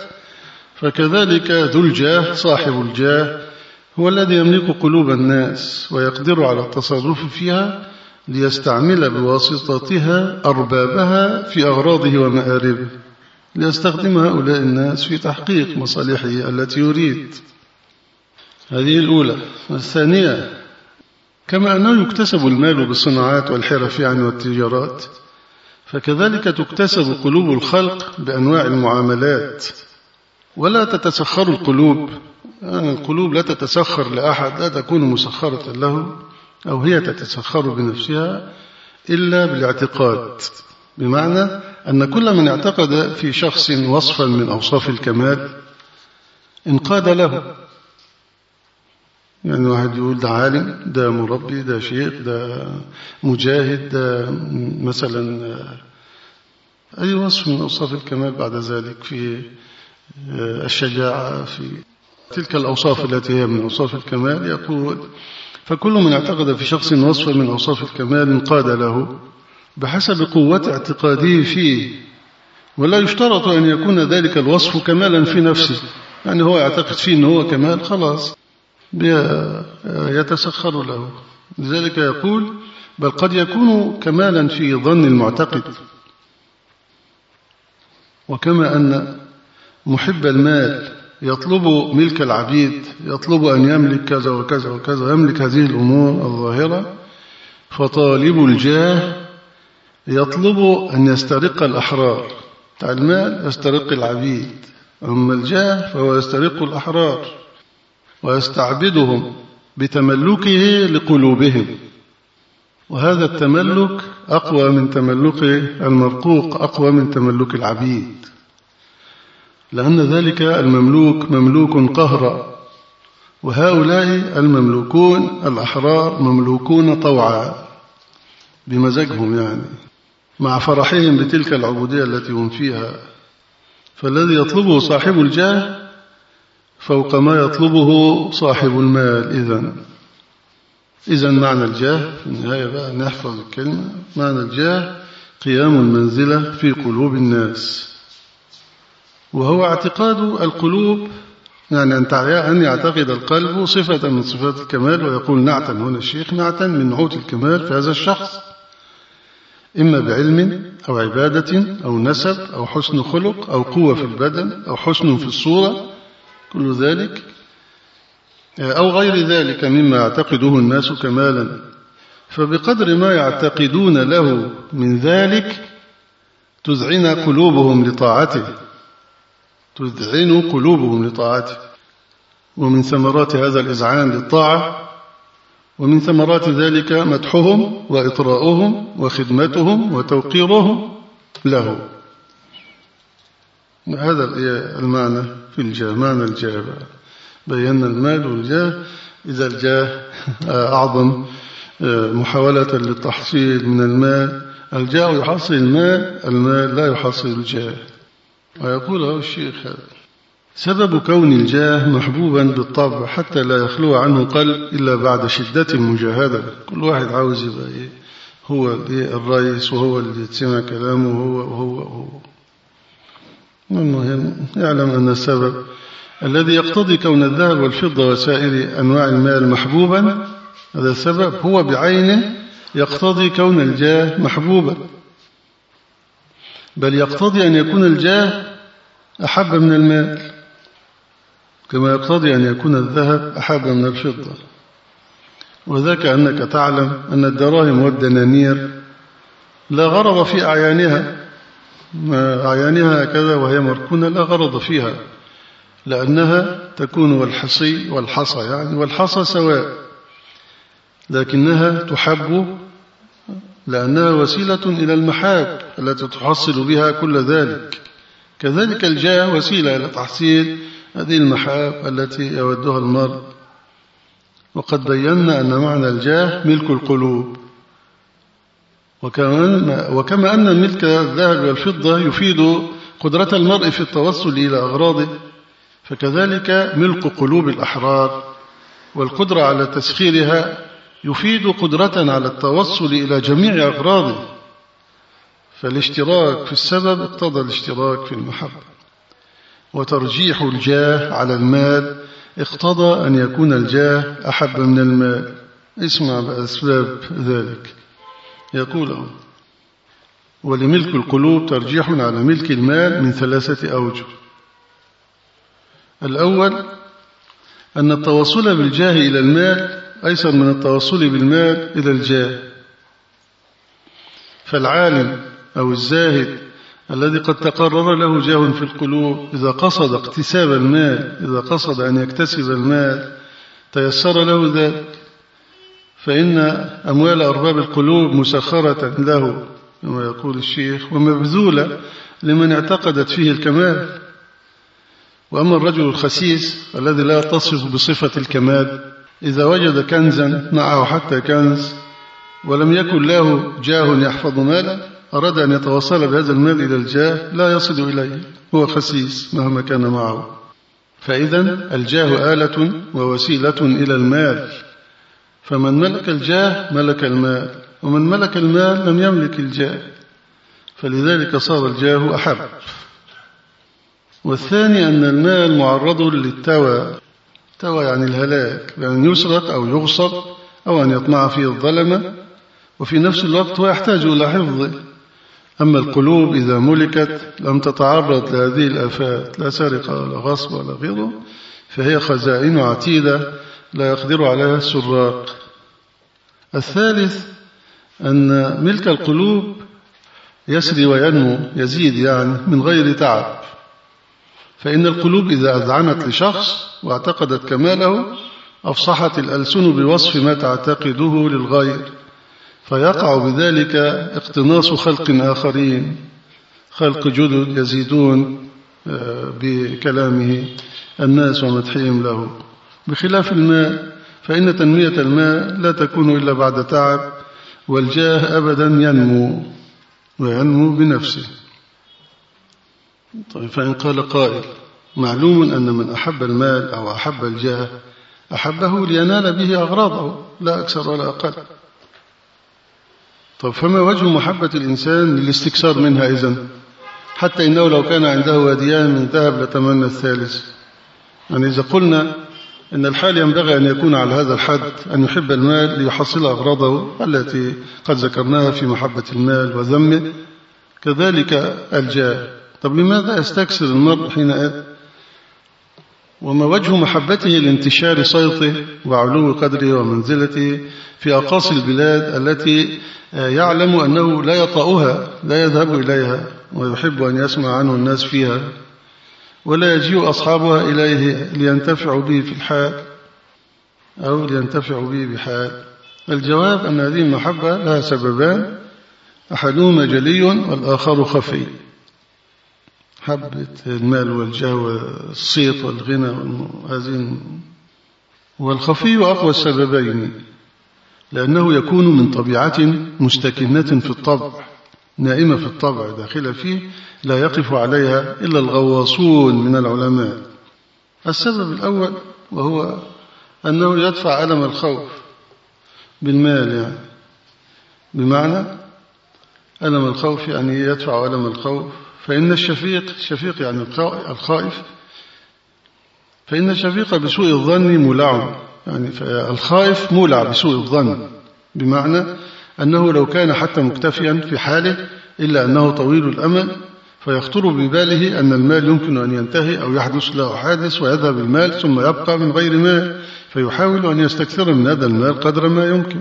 فكذلك ذو الجاه صاحب الجاه هو الذي يملك قلوب الناس ويقدر على التصرف فيها ليستعمل بواسطتها أربابها في أغراضه ومآربه ليستخدم هؤلاء الناس في تحقيق مصالحه التي يريد. هذه الأولى. الثانية كما أنه يكتسب المال بالصناعات والحرف يعني والتجارات فكذلك تكتسب قلوب الخلق بأنواع المعاملات. ولا تتسخر القلوب يعني القلوب لا تتسخر لأحد لا تكون مسخرة له أو هي تتسخر بنفسها إلا بالاعتقاد. بمعنى أن كل من اعتقد في شخص وصفا من أوصاف الكمال انقاد له. يعني واحد يقول ده عالم ده مربي ده شيخ ده مجاهد ده مثلا أي وصف من أوصاف الكمال بعد ذلك في الشجاعة في تلك الأوصاف التي هي من أوصاف الكمال يقول فكل من اعتقد في شخص وصفا من أوصاف الكمال انقاد له بحسب قوة اعتقاده فيه ولا يشترط أن يكون ذلك الوصف كمالا في نفسه يعني هو يعتقد فيه أنه هو كمال خلاص. يتسخر له. لذلك يقول بل قد يكون كمالا في ظن المعتقد. وكما أن محب المال يطلب ملك العبيد يطلب أن يملك كذا وكذا وكذا يملك هذه الأمور الظاهرة. فطالب الجاه يطلب أن يسترق الأحرار. المال يسترق العبيد. أما الجاه فهو يسترق الأحرار. ويستعبدهم بتملكه لقلوبهم. وهذا التملك أقوى من تملك المرقوق أقوى من تملك العبيد. لأن ذلك المملوك مملوك قهرا وهؤلاء المملوكون الأحرار مملوكون طوعا بمزاجهم يعني. مع فرحهم بتلك العبودية التي هم فيها. فالذي يطلبه صاحب الجاه فوق ما يطلبه صاحب المال. إذا إذا معنى الجاه في النهاية بقى نحفظ الكلمة. معنى الجاه قيام المنزلة في قلوب الناس. وهو اعتقاد القلوب يعني أن يعتقد القلب صفة من صفات الكمال ويقول نعتا هنا الشيخ نعتا من نعوت الكمال في هذا الشخص. إما بعلم أو عبادة أو نسب أو حسن خلق أو قوة في البدن أو حسن في الصورة كل ذلك؟ أو غير ذلك مما يعتقده الناس كمالا. فبقدر ما يعتقدون له من ذلك تذعن قلوبهم لطاعته. تذعن قلوبهم لطاعته. ومن ثمرات هذا الإذعان للطاعة ومن ثمرات ذلك مدحهم وإطراؤهم وخدمتهم وتوقيرهم له. هذا المعنى في الجاه معنى الجاه بينا المال والجاه إذا الجاه أعظم محاولة للتحصيل من المال. الجاه يحصل المال المال لا يحصل الجاه. ويقول له الشيخ هذا سبب كون الجاه محبوبا بالطبع حتى لا يخلو عنه قلب إلا بعد شدة المجاهدة كل واحد عاوز يبقى إيه؟ هو الرئيس وهو اللي يتسمع كلامه وهو وهو وهو. المهم يعلم أن السبب الذي يقتضي كون الذهب والفضة وسائر أنواع المال محبوبا هذا السبب هو بعينه يقتضي كون الجاه محبوبا. بل يقتضي أن يكون الجاه أحب من المال كما يقتضي أن يكون الذهب أحب من الفضة. وذاك أنك تعلم أن الدراهم والدنانير لا غرض في أعيانها. أعيانها هكذا وهي مركونة لا غرض فيها لأنها تكون والحصي والحصى يعني والحصى سواء لكنها تحب لأنها وسيلة إلى المحاب التي تحصل بها كل ذلك. كذلك الجاه وسيلة إلى تحصيل هذه المحاب التي يودها المرء. وقد بينا أن معنى الجاه ملك القلوب. وكما, وكما أن ملك الذهب والفضة يفيد قدرة المرء في التوصل إلى أغراضه فكذلك ملك قلوب الأحرار والقدرة على تسخيرها يفيد قدرة على التوصل إلى جميع أغراضه. فالاشتراك في السبب اقتضى الاشتراك في المحبة وترجيح الجاه على المال اقتضى أن يكون الجاه أحب من المال. اسمع بأسباب ذلك. يقول ولملك القلوب ترجيح على ملك المال من ثلاثة أوجه. الأول أن التوصل بالجاه إلى المال أيسر من التوصل بالمال إلى الجاه. فالعالم أو الزاهد الذي قد تقرر له جاه في القلوب إذا قصد اكتساب المال إذا قصد أن يكتسب المال تيسر له ذلك. فإن أموال أرباب القلوب مسخرة له كما يقول الشيخ ومبذولة لمن اعتقدت فيه الكمال. وأما الرجل الخسيس الذي لا تصف بصفة الكمال إذا وجد كنزا معه حتى كنز ولم يكن له جاه يحفظ مالا أراد أن يتوصل بهذا المال إلى الجاه لا يصل إليه هو خسيس مهما كان معه. فإذا الجاه آلة ووسيلة إلى المال. فمن ملك الجاه ملك المال ومن ملك المال لم يملك الجاه فلذلك صار الجاه أحب. والثاني أن المال معرض للتوى توى يعني الهلاك بأن يسرق أو يغصب أو أن يطمع فيه الظلمة وفي نفس الوقت هو يحتاج إلى حفظه أما القلوب إذا ملكت لم تتعرض لهذه الآفات لا سرقة ولا غصب ولا غيره فهي خزائن عتيدة لا يقدر عليها السراق الثالث أن ملك القلوب يسري وينمو يزيد يعني من غير تعب. فإن القلوب إذا أذعنت لشخص واعتقدت كماله أفصحت الألسن بوصف ما تعتقده للغير. فيقع بذلك اقتناص خلق آخرين. خلق جدد يزيدون آه، بكلامه الناس ومدحهم له. بخلاف الماء فإن تنمية الماء لا تكون إلا بعد تعب والجاه أبدا ينمو وينمو بنفسه. طيب فإن قال قائل معلوم أن من أحب المال أو أحب الجاه أحبه لينال به أغراضه لا أكثر ولا أقل. طب فما وجه محبة الإنسان للاستكثار منها إذن؟ حتى إنه لو كان عنده وديان من ذهب لتمنى الثالث. يعني إذا قلنا إن الحال ينبغي أن يكون على هذا الحد أن يحب المال ليحصل أغراضه التي قد ذكرناها في محبة المال وذمه كذلك الجاه. طب لماذا يستكثر المرء حين وما وجه محبته لانتشار صيته وعلو قدره ومنزلته في أقاصي البلاد التي يعلم أنه لا يطأها لا يذهب إليها ويحب أن يسمع عنه الناس فيها؟ ولا يجيء أصحابها إليه لينتفعوا به في الحال أو لينتفعوا به بحال. الجواب أن هذه المحبة لها سببان. أحدهما جلي والآخر خفي. حبة المال والجاه والصيت والغنى هذه والخفي أقوى السببين لأنه يكون من طبيعة مستكنة في الطبع. نائمة في الطبع داخلة فيه لا يقف عليها إلا الغواصون من العلماء. السبب الأول وهو أنه يدفع ألم الخوف بالمال يعني. بمعنى ألم الخوف يعني يدفع ألم الخوف. فإن الشفيق الشفيق يعني الخائف. فإن الشفيق بسوء الظن مولع. يعني الخائف مولع بسوء الظن. بمعنى أنه لو كان حتى مكتفيا في حاله إلا أنه طويل الأمل فيخطر بباله أن المال يمكن أن ينتهي أو يحدث له حادث ويذهب المال ثم يبقى من غير مال فيحاول أن يستكثر من هذا المال قدر ما يمكن.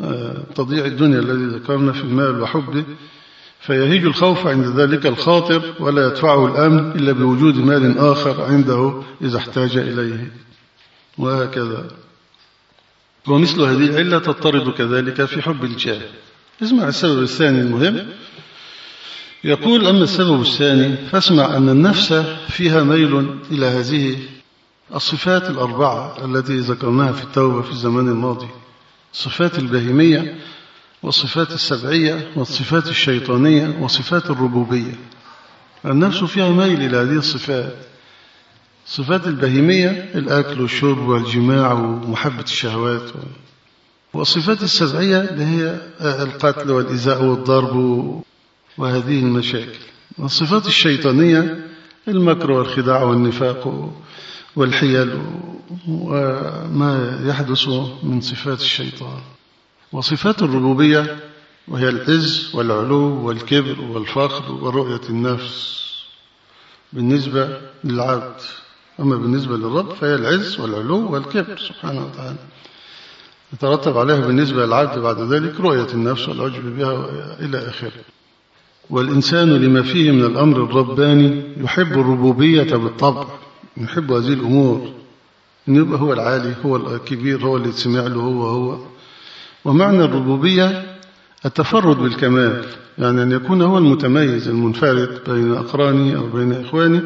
آه، تضيع الدنيا الذي ذكرنا في المال وحبه فيهيج الخوف عند ذلك الخاطر ولا يدفعه الأمن إلا بوجود مال آخر عنده إذا احتاج إليه. وهكذا. ومثل هذه العلة تضطرد كذلك في حب الجاه. اسمع السبب الثاني المهم. يقول أما السبب الثاني فاسمع أن النفس فيها ميل إلى هذه الصفات الأربعة التي ذكرناها في التوبة في الزمان الماضي. الصفات البهيمية والصفات السبعية والصفات الشيطانية وصفات الربوبية. النفس فيها ميل إلى هذه الصفات. صفات البهيمية الأكل والشرب والجماع ومحبة الشهوات والصفات السبعية اللي هي القتل والإزاء والضرب وهذه المشاكل. والصفات الشيطانية المكر والخداع والنفاق والحيل وما يحدث من صفات الشيطان. وصفات الربوبية وهي العز والعلو والكبر والفخر ورؤية النفس بالنسبة للعبد. أما بالنسبة للرب فهي العز والعلو والكبر سبحانه وتعالى. يترتب عليها بالنسبة للعبد بعد ذلك رؤية النفس والعجب بها إلى آخره. والإنسان لما فيه من الأمر الرباني يحب الربوبية بالطبع يحب هذه الأمور. أن يبقى هو العالي هو الكبير هو اللي يتسمع له هو هو. ومعنى الربوبية التفرد بالكمال يعني أن يكون هو المتميز المنفرد بين أقراني أو بين إخواني.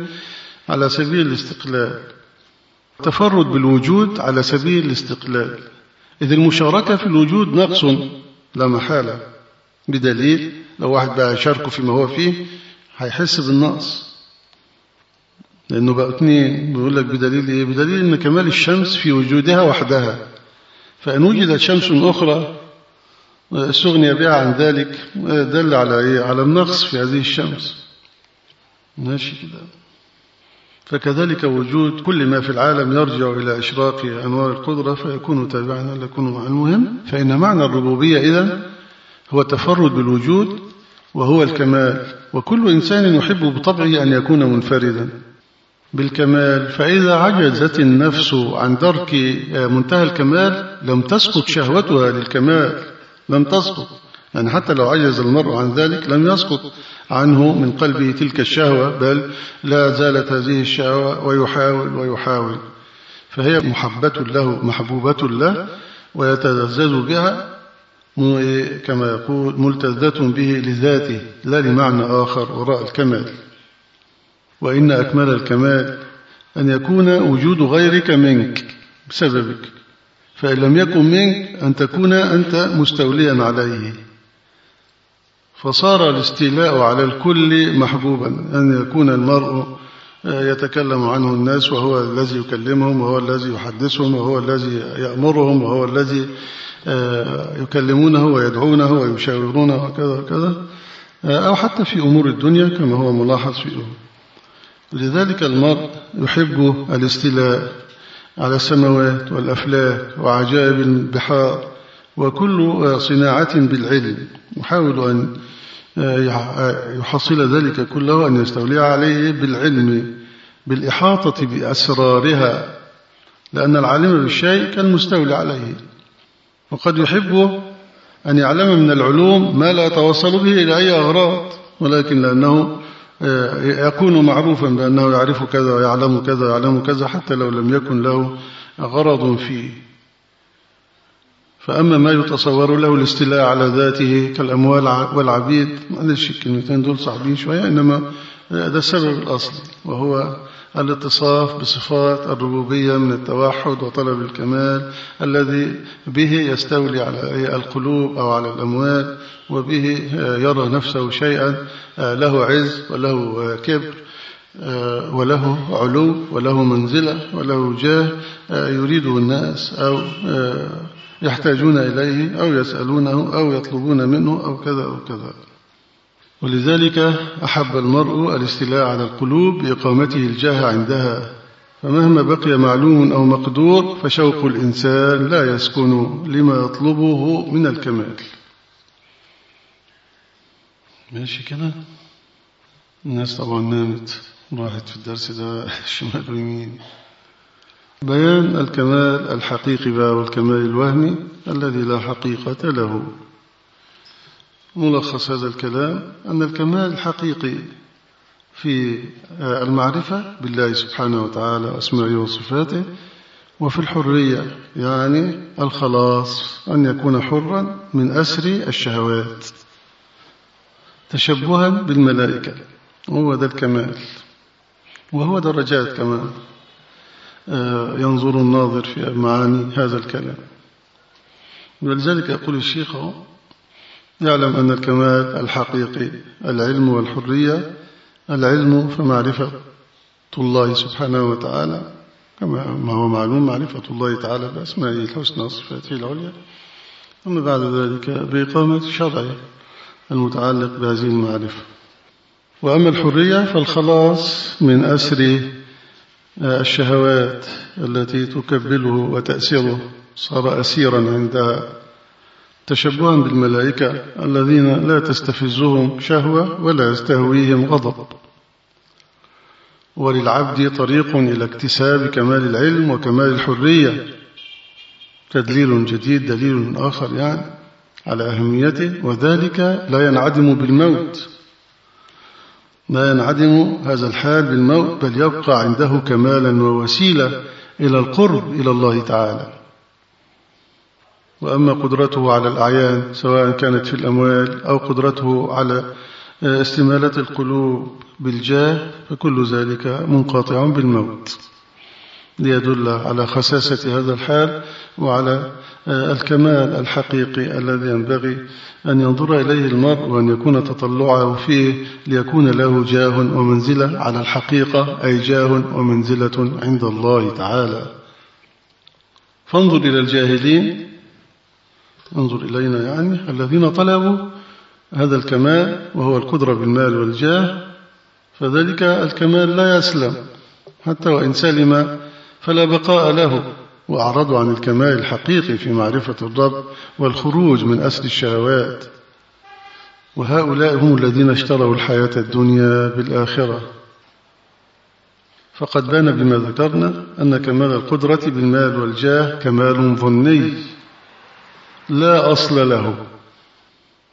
على سبيل الاستقلال. التفرد بالوجود على سبيل الاستقلال. إذ المشاركة في الوجود نقص لا محالة. بدليل لو واحد بقى يشاركه فيما هو فيه هيحس بالنقص. لأنه بقى اثنين بيقول لك بدليل إيه؟ بدليل أن كمال الشمس في وجودها وحدها. فإن وجدت شمس أخرى استغني بها عن ذلك دل على إيه؟ على النقص في هذه الشمس. ماشي كده. فكذلك وجود كل ما في العالم يرجع إلى إشراق أنوار القدرة فيكون تابعا ولا يكون مع المهم فإن معنى الربوبية إذن هو التفرد بالوجود وهو الكمال. وكل إنسان يحب بطبعه أن يكون منفردا بالكمال. فإذا عجزت النفس عن درك منتهى الكمال لم تسقط شهوتها للكمال لم تسقط. يعني حتى لو عجز المرء عن ذلك لم يسقط عنه من قلبه تلك الشهوة بل لا زالت هذه الشهوة ويحاول ويحاول. فهي محبة له محبوبة له ويتلذذ بها كما يقول ملتذة به لذاته لا لمعنى آخر وراء الكمال. وإن أكمل الكمال أن يكون وجود غيرك منك بسببك. فإن لم يكن منك أن تكون أنت مستوليا عليه. فصار الاستيلاء على الكل محبوبا أن يكون المرء يتكلم عنه الناس وهو الذي يكلمهم وهو الذي يحدثهم وهو الذي يأمرهم وهو الذي يكلمونه ويدعونه ويشاورونه وكذا وكذا أو حتى في أمور الدنيا كما هو ملاحظ في لذلك المرء يحب الاستيلاء على السماوات والأفلاك وعجائب البحار وكل صناعة بالعلم. يحاول أن يحصل ذلك كله أن يستولي عليه بالعلم بالإحاطة بأسرارها لأن العالم بالشيء كالمستولي عليه. وقد يحب أن يعلم من العلوم ما لا يتوصل به إلى أي أغراض ولكن لأنه يكون معروفا بأنه يعرف كذا ويعلم كذا ويعلم كذا حتى لو لم يكن له غرض فيه. فأما ما يتصور له الاستيلاء على ذاته كالأموال والعبيد معلش الكلمتين دول صعبين شوية إنما ده السبب الأصلي وهو الاتصاف بصفات الربوبية من التوحد وطلب الكمال الذي به يستولي على القلوب أو على الأموال وبه يرى نفسه شيئا له عز وله كبر وله علو وله منزلة وله جاه يريده الناس أو يحتاجون إليه أو يسألونه أو يطلبون منه أو كذا أو كذا. ولذلك أحب المرء الاستيلاء على القلوب بإقامته الجاه عندها. فمهما بقي معلوم أو مقدور فشوق الإنسان لا يسكن لما يطلبه من الكمال. ماشي كده؟ الناس طبعا نامت راحت في الدرس ده شمال ويمين. بيان الكمال الحقيقي بقى والكمال الوهمي الذي لا حقيقة له. ملخص هذا الكلام أن الكمال الحقيقي في المعرفة بالله سبحانه وتعالى وأسمائه وصفاته وفي الحرية يعني الخلاص أن يكون حرا من أسر الشهوات تشبها بالملائكة هو ده الكمال وهو درجات كمان ينظر الناظر في معاني هذا الكلام. ولذلك يقول الشيخ يعلم أن الكمال الحقيقي العلم والحرية العلم فمعرفة الله سبحانه وتعالى كما ما هو معلوم معرفة الله تعالى بأسمائه الحسنى وصفاته العليا. ثم بعد ذلك بإقامة شرعه المتعلق بهذه المعرفة. وأما الحرية فالخلاص من أسر الشهوات التي تكبله وتأسره صار أسيرا عندها تشبها بالملائكة الذين لا تستفزهم شهوة ولا يستهويهم غضب. وللعبد طريق إلى اكتساب كمال العلم وكمال الحرية. تدليل جديد دليل آخر يعني على أهميته وذلك لا ينعدم بالموت. لا ينعدم هذا الحال بالموت بل يبقى عنده كمالا ووسيلة إلى القرب إلى الله تعالى. وأما قدرته على الأعيان سواء كانت في الأموال أو قدرته على استمالة القلوب بالجاه فكل ذلك منقطع بالموت. ليدل على خساسة هذا الحال وعلى الكمال الحقيقي الذي ينبغي أن ينظر إليه المرء وأن يكون تطلعه فيه ليكون له جاه ومنزلة على الحقيقة أي جاه ومنزلة عند الله تعالى. فانظر إلى الجاهلين. انظر إلينا يعني الذين طلبوا هذا الكمال وهو القدرة بالمال والجاه فذلك الكمال لا يسلم. حتى وإن سلم فلا بقاء له. وأعرضوا عن الكمال الحقيقي في معرفة الرب والخروج من أسر الشهوات. وهؤلاء هم الذين اشتروا الحياة الدنيا بالآخرة. فقد بان بما ذكرنا أن كمال القدرة بالمال والجاه كمال ظني لا أصل له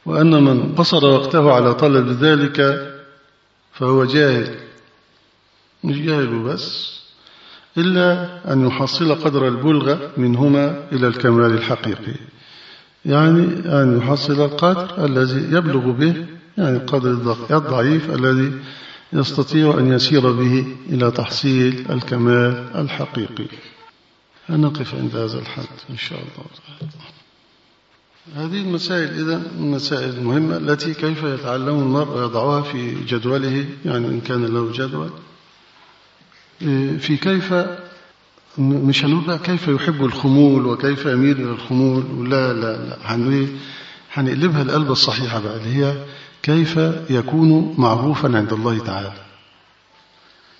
وأن من قصر وقته على طلب ذلك فهو جاهل. مش جاهل بس. إلا أن يحصل قدر البلغة منهما إلى الكمال الحقيقي. يعني أن يحصل القدر الذي يبلغ به يعني القدر الضعيف الذي يستطيع أن يسير به إلى تحصيل الكمال الحقيقي. هنقف عند هذا الحد إن شاء الله هذه المسائل إذا المسائل المهمة التي كيف يتعلم المرء ويضعها في جدوله يعني إن كان له جدول. في كيف مش هنقول كيف يحب الخمول وكيف يميل إلى الخمول لا لا لا. هنقلبها القلب الصحيحة بقى اللي هي كيف يكون معروفا عند الله تعالى.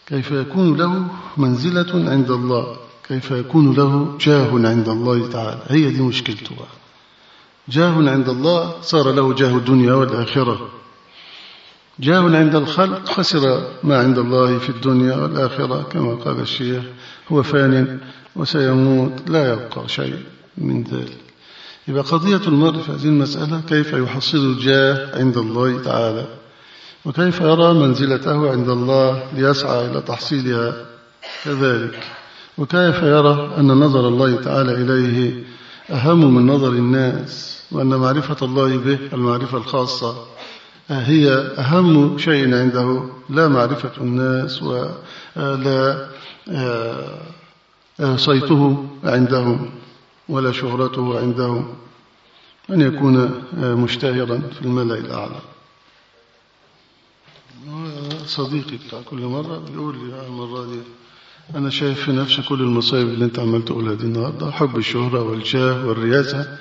كيف يكون له منزلة عند الله كيف يكون له جاه عند الله تعالى. هي دي مشكلته بقى. جاه عند الله صار له جاه الدنيا والآخرة. جاه عند الخلق خسر ما عند الله في الدنيا والآخرة كما قال الشيخ هو فان وسيموت لا يبقى شيء من ذلك. يبقى قضية المرء في هذه المسألة كيف يحصل الجاه عند الله تعالى؟ وكيف يرى منزلته عند الله ليسعى إلى تحصيلها؟ كذلك. وكيف يرى أن نظر الله تعالى إليه أهم من نظر الناس وأن معرفة الله به المعرفة الخاصة؟ هي أهم شيء عنده لا معرفة الناس ولا صيته عندهم ولا شهرته عندهم أن يكون مشتهرا في الملأ الأعلى. صديقي بتاع كل مرة بيقول لي المرة دي أنا شايف في نفسي كل المصايب اللي أنت عمال تقولها دي النهاردة حب الشهرة والجاه والرياسة.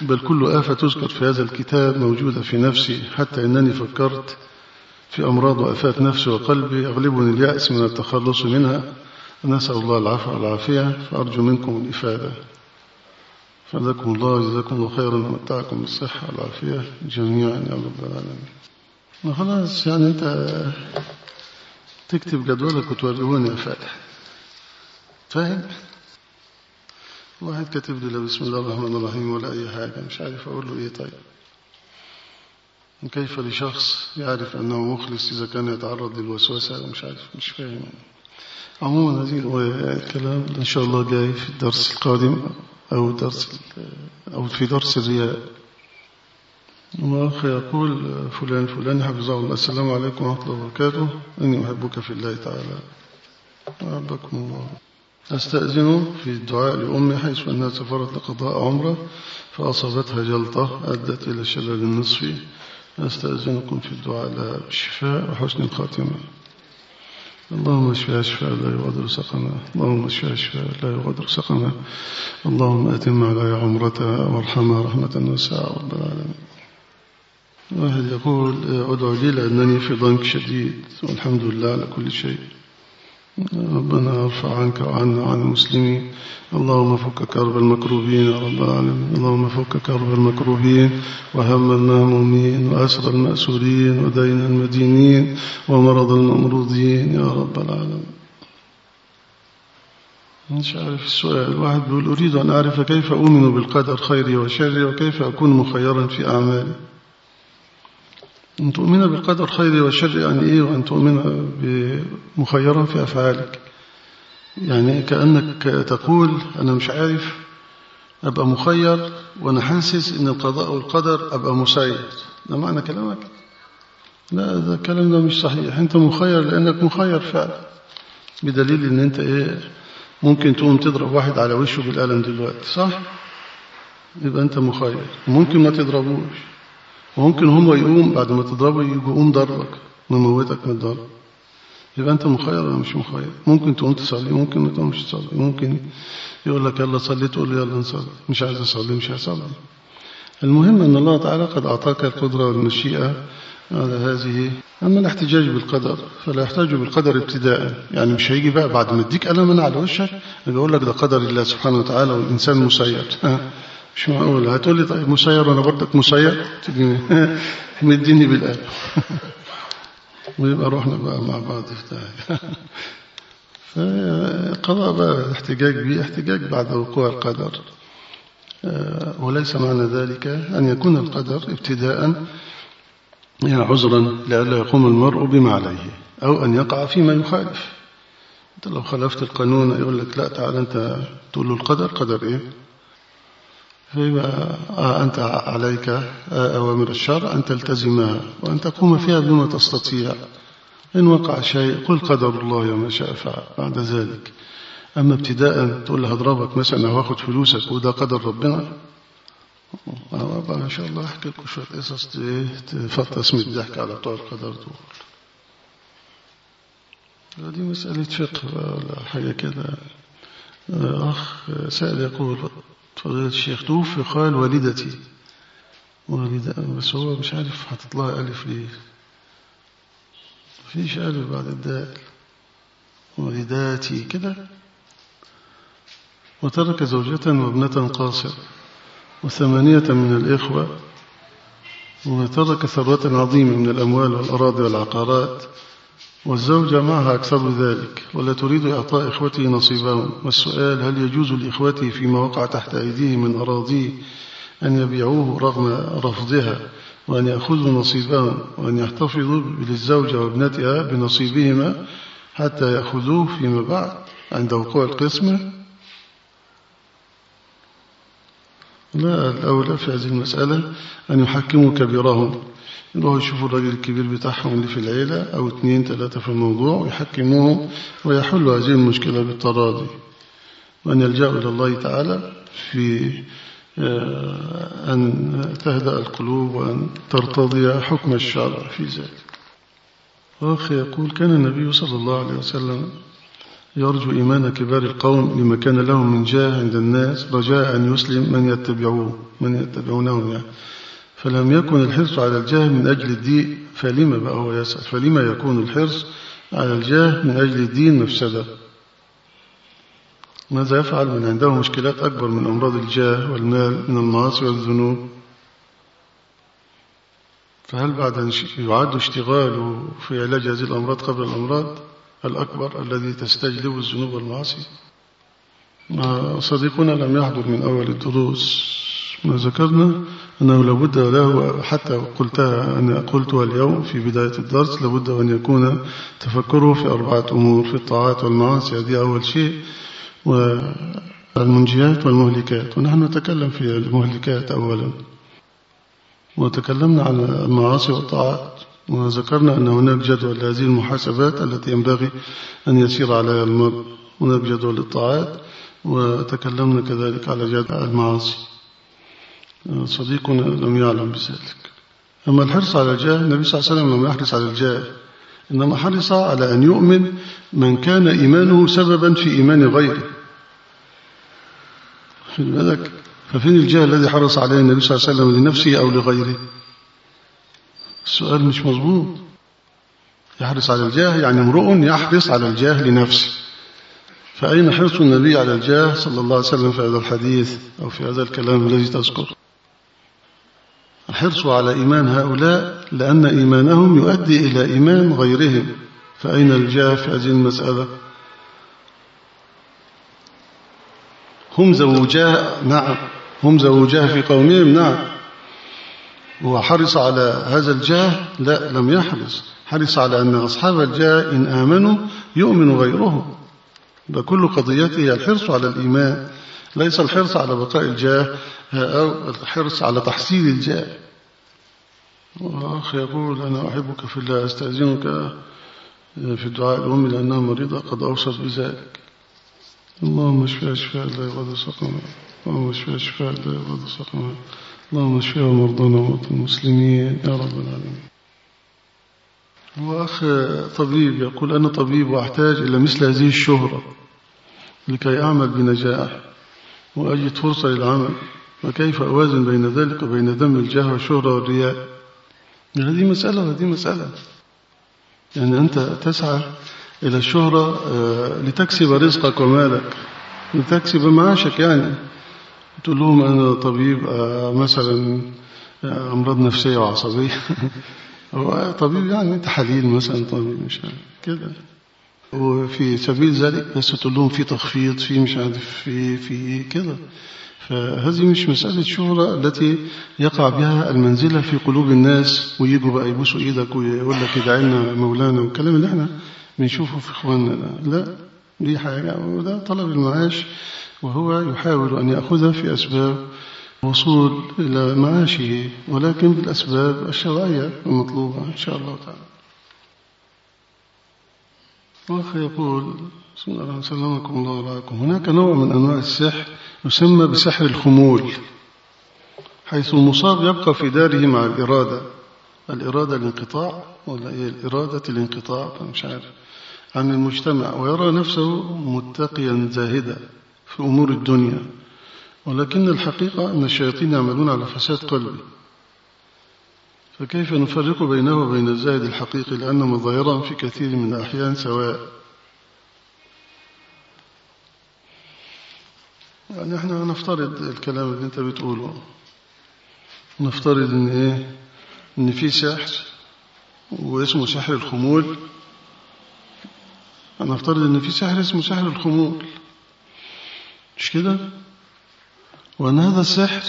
بل كل آفة تذكر في هذا الكتاب موجودة في نفسي حتى أنني فكرت في أمراض وآفات نفسي وقلبي أغلبني اليأس من التخلص منها. نسأل الله العفو والعافية فأرجو منكم الإفادة. فجزاكم الله جزاكم الله خيرا ومتعكم بالصحة والعافية جميعا يا رب العالمين. خلاص يعني أنت تكتب جدولك وتوريهوني يا فاتح. فاهم؟ واحد كاتب لي لا بسم الله الرحمن الرحيم ولا أي حاجة مش عارف أقول له إيه طيب. كيف لشخص يعرف أنه مخلص إذا كان يتعرض للوسوسة مش عارف مش فاهم. عموما هذه الكلام إن شاء الله جاي في الدرس القادم أو درس أو في درس الرياء. وأخ يقول فلان فلان حفظه الله. السلام عليكم ورحمة الله وبركاته. إني أحبك في الله تعالى. أحبكم الله. أستأذن في الدعاء لأمي حيث أنها سافرت لقضاء عمرة فأصابتها جلطة أدت إلى الشلل النصفي أستأذنكم في الدعاء لها بالشفاء وحسن الخاتمة. اللهم اشفها شفاء لا يغادر سقما. اللهم اشفها شفاء لا يغادر سقما. اللهم أتم علي عمرتها وارحمها رحمة واسعة رب العالمين. واحد يقول أدعو لي لأنني في ضنك شديد. والحمد لله على كل شيء. ربنا ارفع عنك وعنا وعن المسلمين. اللهم فك كرب المكروبين يا رب العالمين. اللهم فك كرب المكروبين وهم المهمومين وأسر المأسورين ودين المدينين ومرض الممروضين يا رب العالمين. مش عارف السؤال واحد بيقول أريد أن أعرف كيف أؤمن بالقدر خيري وشري وكيف أكون مخيرا في أعمالي؟ أن تؤمن بالقدر خيري وشر يعني إيه وأن تؤمن مخيرا في أفعالك. يعني كأنك تقول أنا مش عارف أبقى مخير وأنا حاسس إن القضاء والقدر أبقى مسير. ده معنى كلامك؟ لا ده الكلام ده مش صحيح. أنت مخير لأنك مخير فعلا. بدليل إن أنت إيه ممكن تقوم تضرب واحد على وشه بالقلم دلوقتي صح؟ يبقى أنت مخير. ممكن ما تضربوش. وممكن هو يقوم بعد ما تضربه يقوم ضربك مموتك من الضرب. يبقى أنت مخير ولا مش مخير؟ ممكن تقوم تصلي ممكن ما تقومش تصلي ممكن يقول لك يلا صلي تقول له يلا نصلي. مش عايز أصلي مش هصلي المهم أن الله تعالى قد أعطاك القدرة والمشيئة على هذه. أما الاحتجاج بالقدر فلا يحتاج بالقدر ابتداء. يعني مش هيجي بقى بعد ما اديك ألم من على وشك يقول لك ده قدر الله سبحانه وتعالى والإنسان مسير. مش معقول؟ هتقول لي طيب مسير وأنا برضك مسير. تجي مديني بالقلب. ويبقى روحنا بقى مع بعض في فقضاء بقى الاحتجاج به احتجاج بعد وقوع القدر. وليس معنى ذلك أن يكون القدر ابتداء يعني عذرا لئلا يقوم المرء بما عليه أو أن يقع فيما يخالف. أنت لو خالفت القانون يقول لك لا تعال أنت تقول له القدر. قدر إيه؟ فيبقى أنت عليك أوامر الشرع أن تلتزمها وأن تقوم فيها بما تستطيع. إن وقع شيء قل قدر الله ما شاء فعل بعد ذلك. أما ابتداء تقول له هضربك مثلا أو فلوسك وده قدر ربنا. أبقى إن شاء الله أحكي لكم شوية قصص تفطس من الضحك على بتوع القدر دول. دي مسألة فقه ولا حاجة كده. أخ سائل يقول فضيلة الشيخ توفي قال والدتي. والدة بس هو مش عارف لها ألف ليه. مفيش ألف بعد الدال. والداتي كده. وترك زوجة وابنة قاصر. وثمانية من الإخوة. وترك ثروة عظيمة من الأموال والأراضي والعقارات. والزوجة معها أكثر ذلك ولا تريد إعطاء إخوته نصيبهم والسؤال هل يجوز لإخوته فيما وقع تحت أيديهم من أراضيه أن يبيعوه رغم رفضها وأن يأخذوا نصيبهم وأن يحتفظوا للزوجة وابنتها بنصيبهما حتى يأخذوه فيما بعد عند وقوع القسمة لا الأولى في هذه المسألة أن يحكموا كبيرهم. يروحوا يشوفوا الراجل الكبير بتاعهم اللي في العيلة أو اثنين ثلاثة في الموضوع ويحكموه ويحلوا هذه المشكلة بالتراضي. وأن يلجأوا إلى الله تعالى في أن تهدأ القلوب وأن ترتضي حكم الشرع في ذلك. وأخي يقول كان النبي صلى الله عليه وسلم يرجو إيمان كبار القوم لما كان لهم من جاه عند الناس رجاء أن يسلم من يتبعوه من يتبعونه يعني. فلم يكن الحرص على الجاه من أجل الدين فلما بقى هو يسأل فلما يكون الحرص على الجاه من أجل الدين مفسدة. ماذا يفعل من عنده مشكلات أكبر من أمراض الجاه والمال من المعاصي والذنوب؟ فهل بعد أن يعد اشتغاله في علاج هذه الأمراض قبل الأمراض الأكبر الذي تستجلب الذنوب والمعاصي؟ صديقنا لم يحضر من أول الدروس. ما ذكرنا أنه لابد له حتى قلتها أنا قلتها اليوم في بداية الدرس لابد أن يكون تفكره في أربعة أمور في الطاعات والمعاصي هذه أول شيء والمنجيات والمهلكات. ونحن نتكلم في المهلكات أولا. وتكلمنا عن المعاصي والطاعات وذكرنا أن هناك جدول لهذه المحاسبات التي ينبغي أن يسير عليها المرء هناك جدول للطاعات وتكلمنا كذلك على جدول المعاصي. صديقنا لم يعلم بذلك. أما الحرص على الجاه النبي صلى الله عليه وسلم لم يحرص على الجاه إنما حرص على أن يؤمن من كان إيمانه سببا في إيمان غيره. في بالك ففين الجاه الذي حرص عليه النبي صلى الله عليه وسلم لنفسه أو لغيره؟ السؤال مش مظبوط. يحرص على الجاه يعني امرؤ يحرص على الجاه لنفسه. فأين حرص النبي على الجاه صلى الله عليه وسلم في هذا الحديث أو في هذا الكلام الذي تذكر؟ الحرص على إيمان هؤلاء لأن إيمانهم يؤدي إلى إيمان غيرهم. فأين الجاه في هذه المسألة؟ هم زوجاه نعم. هم زوجاه في قومهم نعم. وحرص على هذا الجاه؟ لا لم يحرص. حرص على أن أصحاب الجاه إن آمنوا يؤمن غيرهم. بكل قضيته الحرص على الإيمان. ليس الحرص على بقاء الجاه أو الحرص على تحصيل الجاه. وأخ يقول أنا أحبك في الله أستأذنك في الدعاء الأم لأنها مريضة قد أوصت بذلك. اللهم اشفها شفاء لا يغادر سقما اللهم اشفها شفاء لا يغادر سقما اللهم اشفها ومرضانا ومرضى المسلمين. يا رب العالمين. وأخ طبيب يقول أنا طبيب وأحتاج إلى مثل هذه الشهرة لكي أعمل بنجاح. وأجد فرصة للعمل. وكيف أوازن بين ذلك وبين دم الجاه والشهرة والرياء؟ هذه مسألة وهذه مسألة. يعني أنت تسعى إلى الشهرة لتكسب رزقك ومالك لتكسب معاشك يعني. تقول لهم أنا طبيب مثلا أمراض نفسية وعصبية. هو طبيب يعني تحاليل مثلا طبيب مش كده. وفي سبيل ذلك بس تقول لهم في تخفيض في مش عارف في في كده فهذه مش مسألة شهرة التي يقع بها المنزلة في قلوب الناس ويجوا بقى يبوسوا إيدك ويقول لك ادعي لنا مولانا والكلام اللي إحنا بنشوفه في إخواننا. لا دي حاجة وده طلب المعاش وهو يحاول أن يأخذ في أسباب وصول إلى معاشه ولكن بالأسباب الشرعية المطلوبة إن شاء الله تعالى. وأخي يقول بسم الله الرحمن سلمكم الله ورعاكم. هناك نوع من أنواع السحر يسمى بسحر الخمول حيث المصاب يبقى في داره مع الإرادة. الإرادة الانقطاع ولا إيه الإرادة الانقطاع؟ مش عارف. عن المجتمع ويرى نفسه متقيا زاهدا في أمور الدنيا. ولكن الحقيقة أن الشياطين يعملون على فساد قلبه فكيف نفرق بينه وبين الزاهد الحقيقي لأن مظاهرهم في كثير من الأحيان سواء؟ يعني إحنا نفترض الكلام اللي أنت بتقوله. نفترض إن إيه؟ إن في سحر واسمه سحر الخمول. نفترض إن في سحر اسمه سحر الخمول. مش كده؟ وأن هذا السحر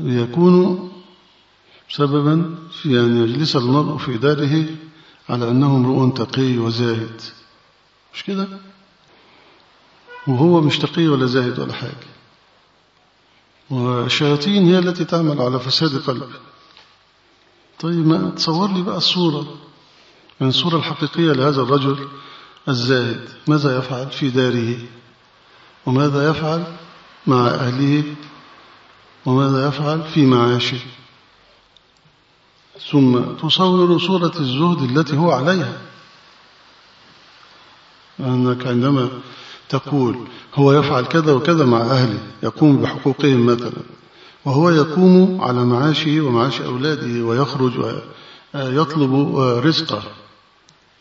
يكون سببا في أن يجلس المرء في داره على أنه امرؤ تقي وزاهد. مش كده؟ وهو مش تقي ولا زاهد ولا حاجة. والشياطين هي التي تعمل على فساد قلبه. طيب ما تصور لي بقى الصورة. من الصورة الحقيقية لهذا الرجل الزاهد. ماذا يفعل في داره؟ وماذا يفعل مع أهله؟ وماذا يفعل في معاشه؟ ثم تصور صورة الزهد التي هو عليها. أنك عندما تقول هو يفعل كذا وكذا مع أهله يقوم بحقوقهم مثلا وهو يقوم على معاشه ومعاش أولاده ويخرج ويطلب رزقه.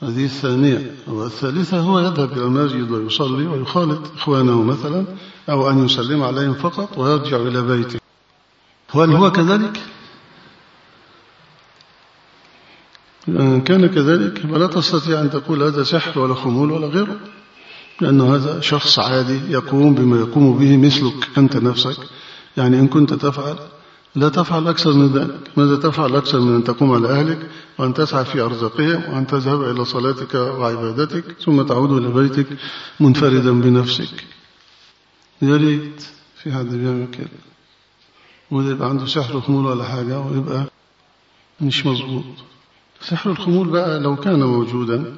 هذه الثانية. والثالثة هو يذهب إلى المسجد ويصلي ويخالط إخوانه مثلا أو أن يسلم عليهم فقط ويرجع إلى بيته. هل هو كذلك؟ إن كان كذلك فلا تستطيع أن تقول هذا سحر ولا خمول ولا غيره لأن هذا شخص عادي يقوم بما يقوم به مثلك أنت نفسك. يعني إن كنت تفعل لا تفعل أكثر من ذلك. ماذا تفعل أكثر من أن تقوم على أهلك وأن تسعى في أرزاقهم وأن تذهب إلى صلاتك وعبادتك ثم تعود إلى بيتك منفردا بنفسك؟ يا ريت في حد بيعمل كده وده يبقى عنده سحر خمول ولا حاجة ويبقى مش مظبوط. سحر الخمول بقى لو كان موجودا.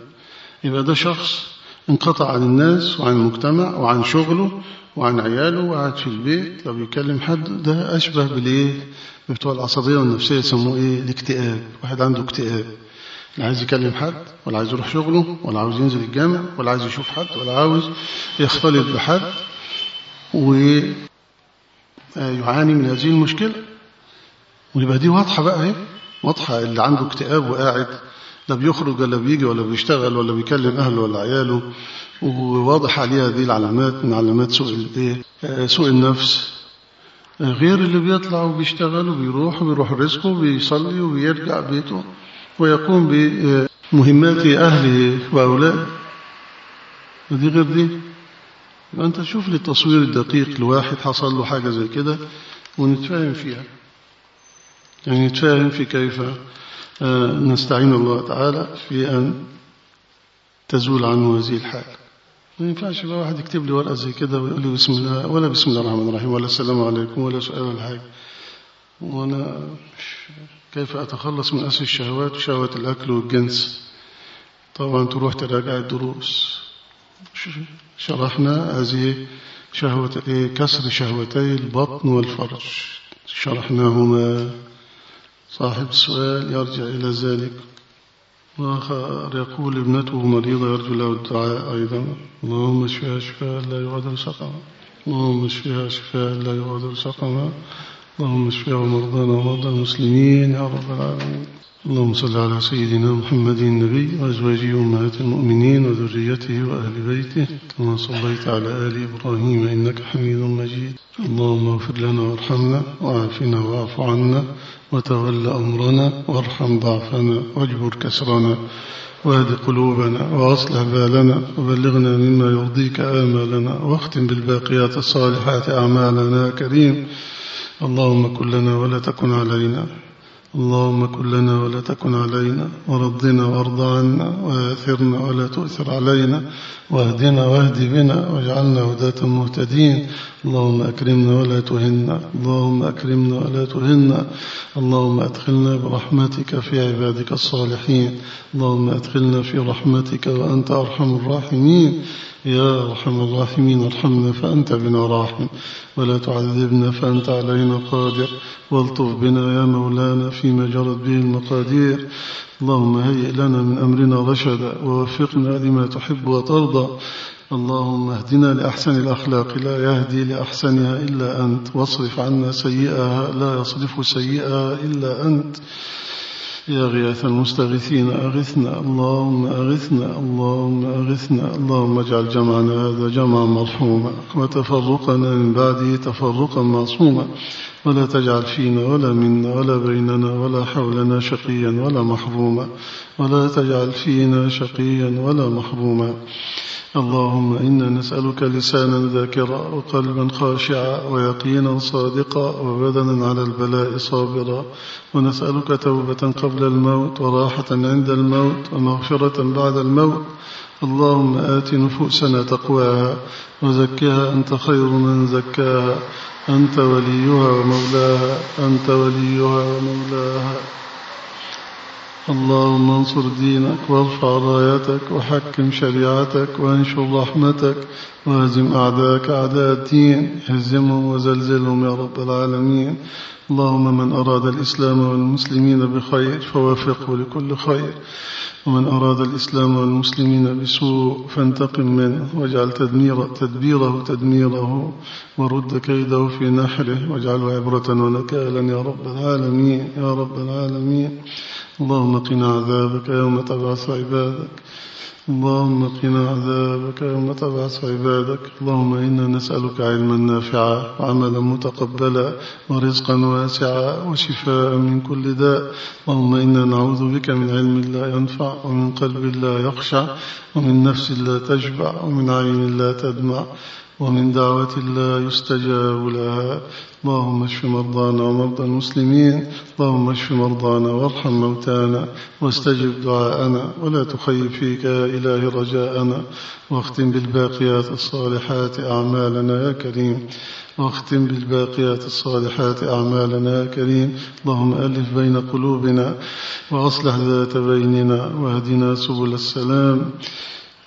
يبقى ده شخص انقطع عن الناس وعن المجتمع وعن شغله وعن عياله وقاعد في البيت لو بيكلم حد ده أشبه بالإيه؟ بتوع العصبية والنفسية يسموه إيه؟ الاكتئاب. واحد عنده اكتئاب. لا عايز يكلم حد ولا عايز يروح شغله ولا عاوز ينزل الجامع ولا عايز يشوف حد ولا عاوز يختلط بحد. ويعاني من هذه المشكلة. ويبقى دي واضحة بقى اهي واضحة اللي عنده اكتئاب وقاعد لا بيخرج ولا بيجي ولا بيشتغل ولا بيكلم أهله ولا عياله وواضح عليها هذه العلامات من علامات سوء الايه سوء النفس. غير اللي بيطلع وبيشتغل وبيروح وبيروح رزقه وبيصلي وبيرجع بيته ويقوم بمهمات أهله وأولاده. ودي غير دي؟ يبقى أنت تشوف لي التصوير الدقيق لواحد حصل له حاجة زي كده ونتفاهم فيها. يعني نتفاهم في كيف نستعين الله تعالى في أن تزول عنه هذه الحالة ما ينفعش بقى واحد يكتب لي ورقة زي كده ويقول لي بسم الله ولا بسم الله الرحمن الرحيم ولا السلام عليكم ولا سؤال ولا حاجة. وأنا كيف أتخلص من أسر الشهوات؟ وشهوة الأكل والجنس. طبعا تروح تراجع الدروس. شرحنا هذه شهوة كسر شهوتي البطن والفرج. شرحناهما صاحب السؤال يرجع إلى ذلك. وآخر يقول ابنته مريضة يرجو له الدعاء أيضا. اللهم اشفها شفاء لا يغادر سقما. اللهم اشفها شفاء لا يغادر سقما. اللهم اشفها ومرضانا ومرضى المسلمين يا رب العالمين. اللهم صل على سيدنا محمد النبي وأزواجه أمهات المؤمنين وذريته وأهل بيته كما صليت على آل إبراهيم إنك حميد مجيد. اللهم اغفر لنا وارحمنا وعافنا واعف عنا وتول أمرنا وارحم ضعفنا واجبر كسرنا واهد قلوبنا وأصلح بالنا وبلغنا مما يرضيك آمالنا واختم بالباقيات الصالحات أعمالنا كريم. اللهم كن لنا ولا تكن علينا. اللهم كن لنا ولا تكن علينا ورضنا وارض عنا وآثرنا ولا تؤثر علينا واهدنا واهد بنا واجعلنا هداة مهتدين. اللهم أكرمنا ولا تهنا اللهم أكرمنا ولا تهنا اللهم أدخلنا برحمتك في عبادك الصالحين اللهم أدخلنا في رحمتك وأنت أرحم الراحمين. يا أرحم الراحمين ارحمنا فأنت بنا راحم ولا تعذبنا فأنت علينا قادر والطف بنا يا مولانا فيما جرت به المقادير. اللهم هيئ لنا من أمرنا رشدا ووفقنا لما تحب وترضى. اللهم اهدنا لأحسن الأخلاق لا يهدي لأحسنها إلا أنت واصرف عنا سيئها لا يصرف سيئها إلا أنت. يا غياث المستغيثين أغثنا اللهم أغثنا اللهم أغثنا اللهم اجعل جمعنا هذا جمعا مرحوما. وتفرقنا من بعده تفرقا معصوما. ولا تجعل فينا ولا منا ولا بيننا ولا حولنا شقيا ولا محروما ولا تجعل فينا شقيا ولا محروما اللهم إنا نسألك لسانا ذاكرا وقلبا خاشعا ويقينا صادقا وبدنا على البلاء صابرا ونسألك توبة قبل الموت وراحة عند الموت ومغفرة بعد الموت. اللهم آت نفوسنا تقواها وزكها أنت خير من زكاها. أنت وليها ومولاها. أنت وليها ومولاها. اللهم انصر دينك وارفع رايتك وحكم شريعتك وانشر رحمتك وهزم أعداءك أعداء الدين هزمهم وزلزلهم يا رب العالمين. اللهم من أراد الإسلام والمسلمين بخير فوافقه لكل خير. ومن أراد الإسلام والمسلمين بسوء فانتقم منه واجعل تدمير تدبيره تدميره ورد كيده في نحره واجعله عبرة ونكالا يا رب العالمين يا رب العالمين. اللهم قنا عذابك يوم تبعث عبادك. اللهم قنا عذابك يوم تبعث عبادك. اللهم إنا نسألك علما نافعا وعملا متقبلا ورزقا واسعا وشفاء من كل داء. اللهم إنا نعوذ بك من علم لا ينفع ومن قلب لا يخشع ومن نفس لا تشبع ومن عين لا تدمع. ومن دعوة لا يستجاب لها. اللهم اشف مرضانا ومرضى المسلمين. اللهم اشف مرضانا وارحم موتانا. واستجب دعاءنا. ولا تخيب فيك يا إله رجاءنا. واختم بالباقيات الصالحات أعمالنا يا كريم. واختم بالباقيات الصالحات أعمالنا يا كريم. اللهم ألف بين قلوبنا. وأصلح ذات بيننا. واهدنا سبل السلام.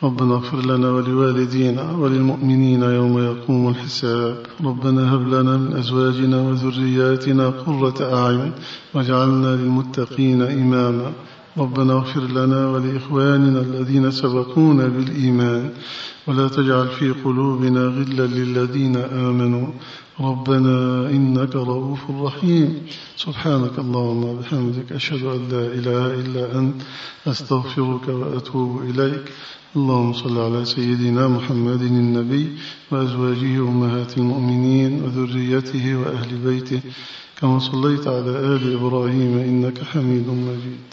ربنا اغفر لنا ولوالدينا وللمؤمنين يوم يقوم الحساب. ربنا هب لنا من أزواجنا وذرياتنا قرة أعين واجعلنا للمتقين إماما. ربنا اغفر لنا ولإخواننا الذين سبقونا بالإيمان. ولا تجعل في قلوبنا غلا للذين آمنوا. ربنا إنك رؤوف رحيم. سبحانك اللهم وبحمدك أشهد أن لا إله إلا أنت أستغفرك وأتوب إليك. اللهم صل على سيدنا محمد النبي وأزواجه أمهات المؤمنين وذريته وأهل بيته. كما صليت على آل إبراهيم إنك حميد مجيد.